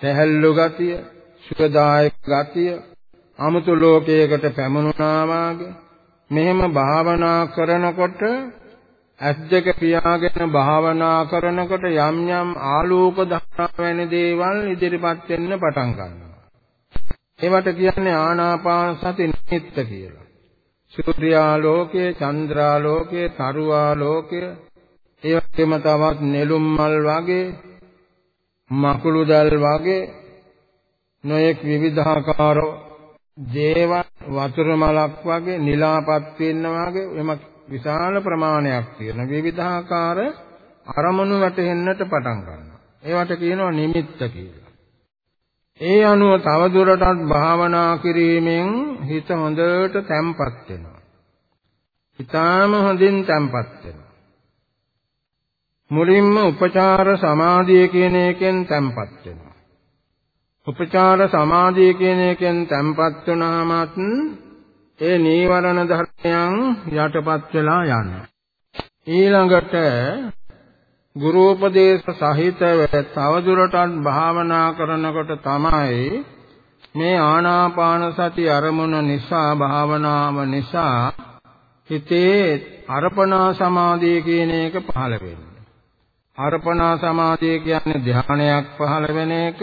සැහැල්ලු ගතිය, සුඛදායක ගතිය, අමුතු ලෝකයකට පැමුණුනා වාගේ මෙහෙම භාවනා කරනකොට ඇස් දෙක පියාගෙන භාවනා කරනකොට යම් යම් ආලෝක ධාරා වැනි දේවල් ඉදිරිපත් වෙන්න පටන් ගන්නවා. ඒවට කියන්නේ ආනාපාන සති නිමිත්ත කියලා. සූර්යාලෝකයේ, චන්ද්‍රාලෝකයේ, තරුවාලෝකයේ, ඒ වගේම තවත් නෙළුම් මල් වගේ, මකුළු දැල් වගේ නොයෙක් විවිධාකාර දේවල් වතුර මලක් වගේ නිලාපත් වෙන්න වගේ එම විශාල ප්‍රමාණයක් තියෙන විවිධාකාර අරමුණු වැටෙන්නට පටන් ගන්නවා. ඒවට කියනවා නිමිත්ත කියලා. ඒ අනුව තවදුරටත් භාවනා කිරීමෙන් හිත හොඳට තැම්පත් වෙනවා. ඊටාම හොඳින් තැම්පත් වෙනවා. මුලින්ම උපචාර සමාධිය කියන එකෙන් තැම්පත් වෙනවා. උපචාර සමාධිය කියන එකෙන් තැම්පත් වුණාමත් ඒ නීවරණ ධර්මයන් යටපත් වෙලා යනවා. ඊළඟට ගුරු උපදේශ සහිතව තවදුරටත් භාවනා කරනකොට තමයි මේ ආනාපාන සති අරමුණ නිසා භාවනාව නිසා හිතේ අර්පණා සමාධිය කියන එක පහළ වෙන්නේ. අර්පණා සමාධිය කියන්නේ ධානයක් පහළ වෙන එක.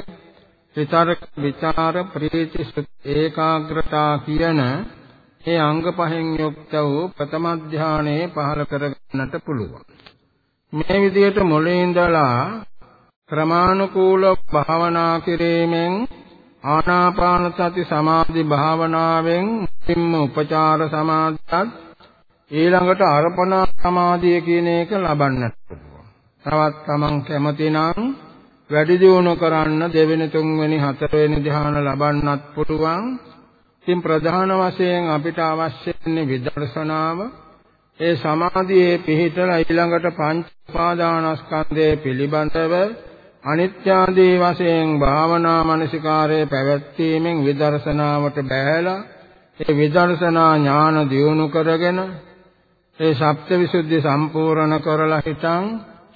විතර්ක විචාර ප්‍රීති ඒකාග්‍රතා කියන ඒ අංග පහෙන් යුක්ත වූ ප්‍රථම ධානයේ පහළ කරගන්නට පුළුවන්. මේ විදිහට මොළේ ඉඳලා ක්‍රමානුකූල භාවනා කිරීමෙන් ආනාපාන සති සමාධි භාවනාවෙන් මුලින්ම උපචාර සමාධියත් ඊළඟට අර්පණා සමාධිය කියන එක ලබන්නට පුළුවන්. තවත් තමන් කැමතිනම් වැඩි දියුණු කරන්න දෙවෙනි තුන්වෙනි හතරවෙනි ධ්‍යාන ලබන්නත් පුළුවන්. ඉතින් ප්‍රධාන වශයෙන් අපිට අවශ්‍ය වෙන්නේ විදර්ශනාව. ඒ සමාධියේ පිහිටලා ඊළඟට පංච උපාදානස්කන්ධයේ පිළිබඳව අනිත්‍ය ආදී වශයෙන් භාවනා මනසිකාරයේ පැවැත්වීමෙන් විදර්ශනාවට බැහැලා ඒ විදර්ශනා ඥාන දියුණු කරගෙන ඒ සප්තවිසුද්ධි සම්පූර්ණ කරලා හිටන්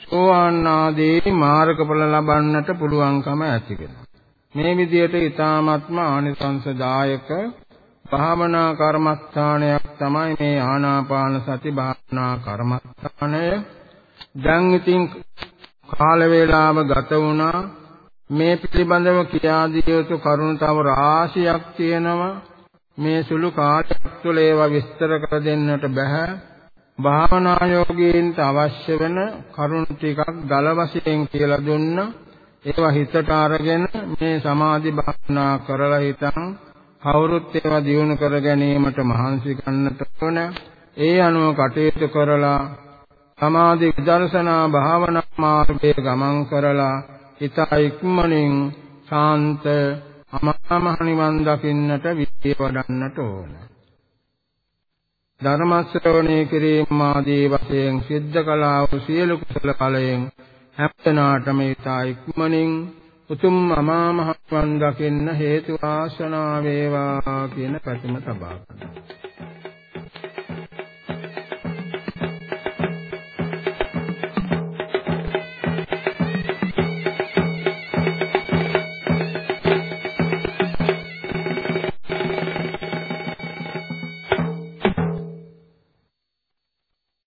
සෝවාන් ආදී මාර්ගඵල ලබන්නට පුළුවන්කම ඇති වෙනවා. මේ විදිහට ඊ타ත්ම ආනිසංසදායක භාවනා කර්මස්ථානයක් තමයි මේ ආනාපාන සති භාවනා කර්මස්ථානය. දැන් ඉතින් කාල වේලාව ගත වුණා. මේ පිළිබඳව කියා දිය යුතු කරුණු තව රාශියක් තියෙනවා. මේ සුළු කාලයක් තුළ ඒවා විස්තර කර දෙන්නට බෑ භාවනා යෝගීන්ට අවශ්‍ය වෙන කරුණු ටිකක් දල වශයෙන් කියලා දුන්න. ඒවා හිතට අරගෙන මේ සමාධි භාවනා කරලා හිතන් කවුරුත් ඒවා දියුණු කර ගැනීමට මහන්සි ගන්නට ඕන. ඒ අනුව කටයුතු කරලා සමාධි විදර්ශනා භාවනා මාර්ගයේ ගමන් කරලා හිත ඉක්මනින් ශාන්ත අමා මහ නිවන් දකින්නට විද්‍ය වඩන්නට ඕන. ධර්ම ශ්‍රවණය කිරීම ආදී වශයෙන් සිද්ධ කළා වූ සියලු කුසල ඵලයෙන් හැප්පෙනාටම ඊතා ඉක්මනින් උතුම් අමා මහ වන් දකින්න හේතු ආශනා වේවා කියන ප්‍රතිම තබා ගන්නවා.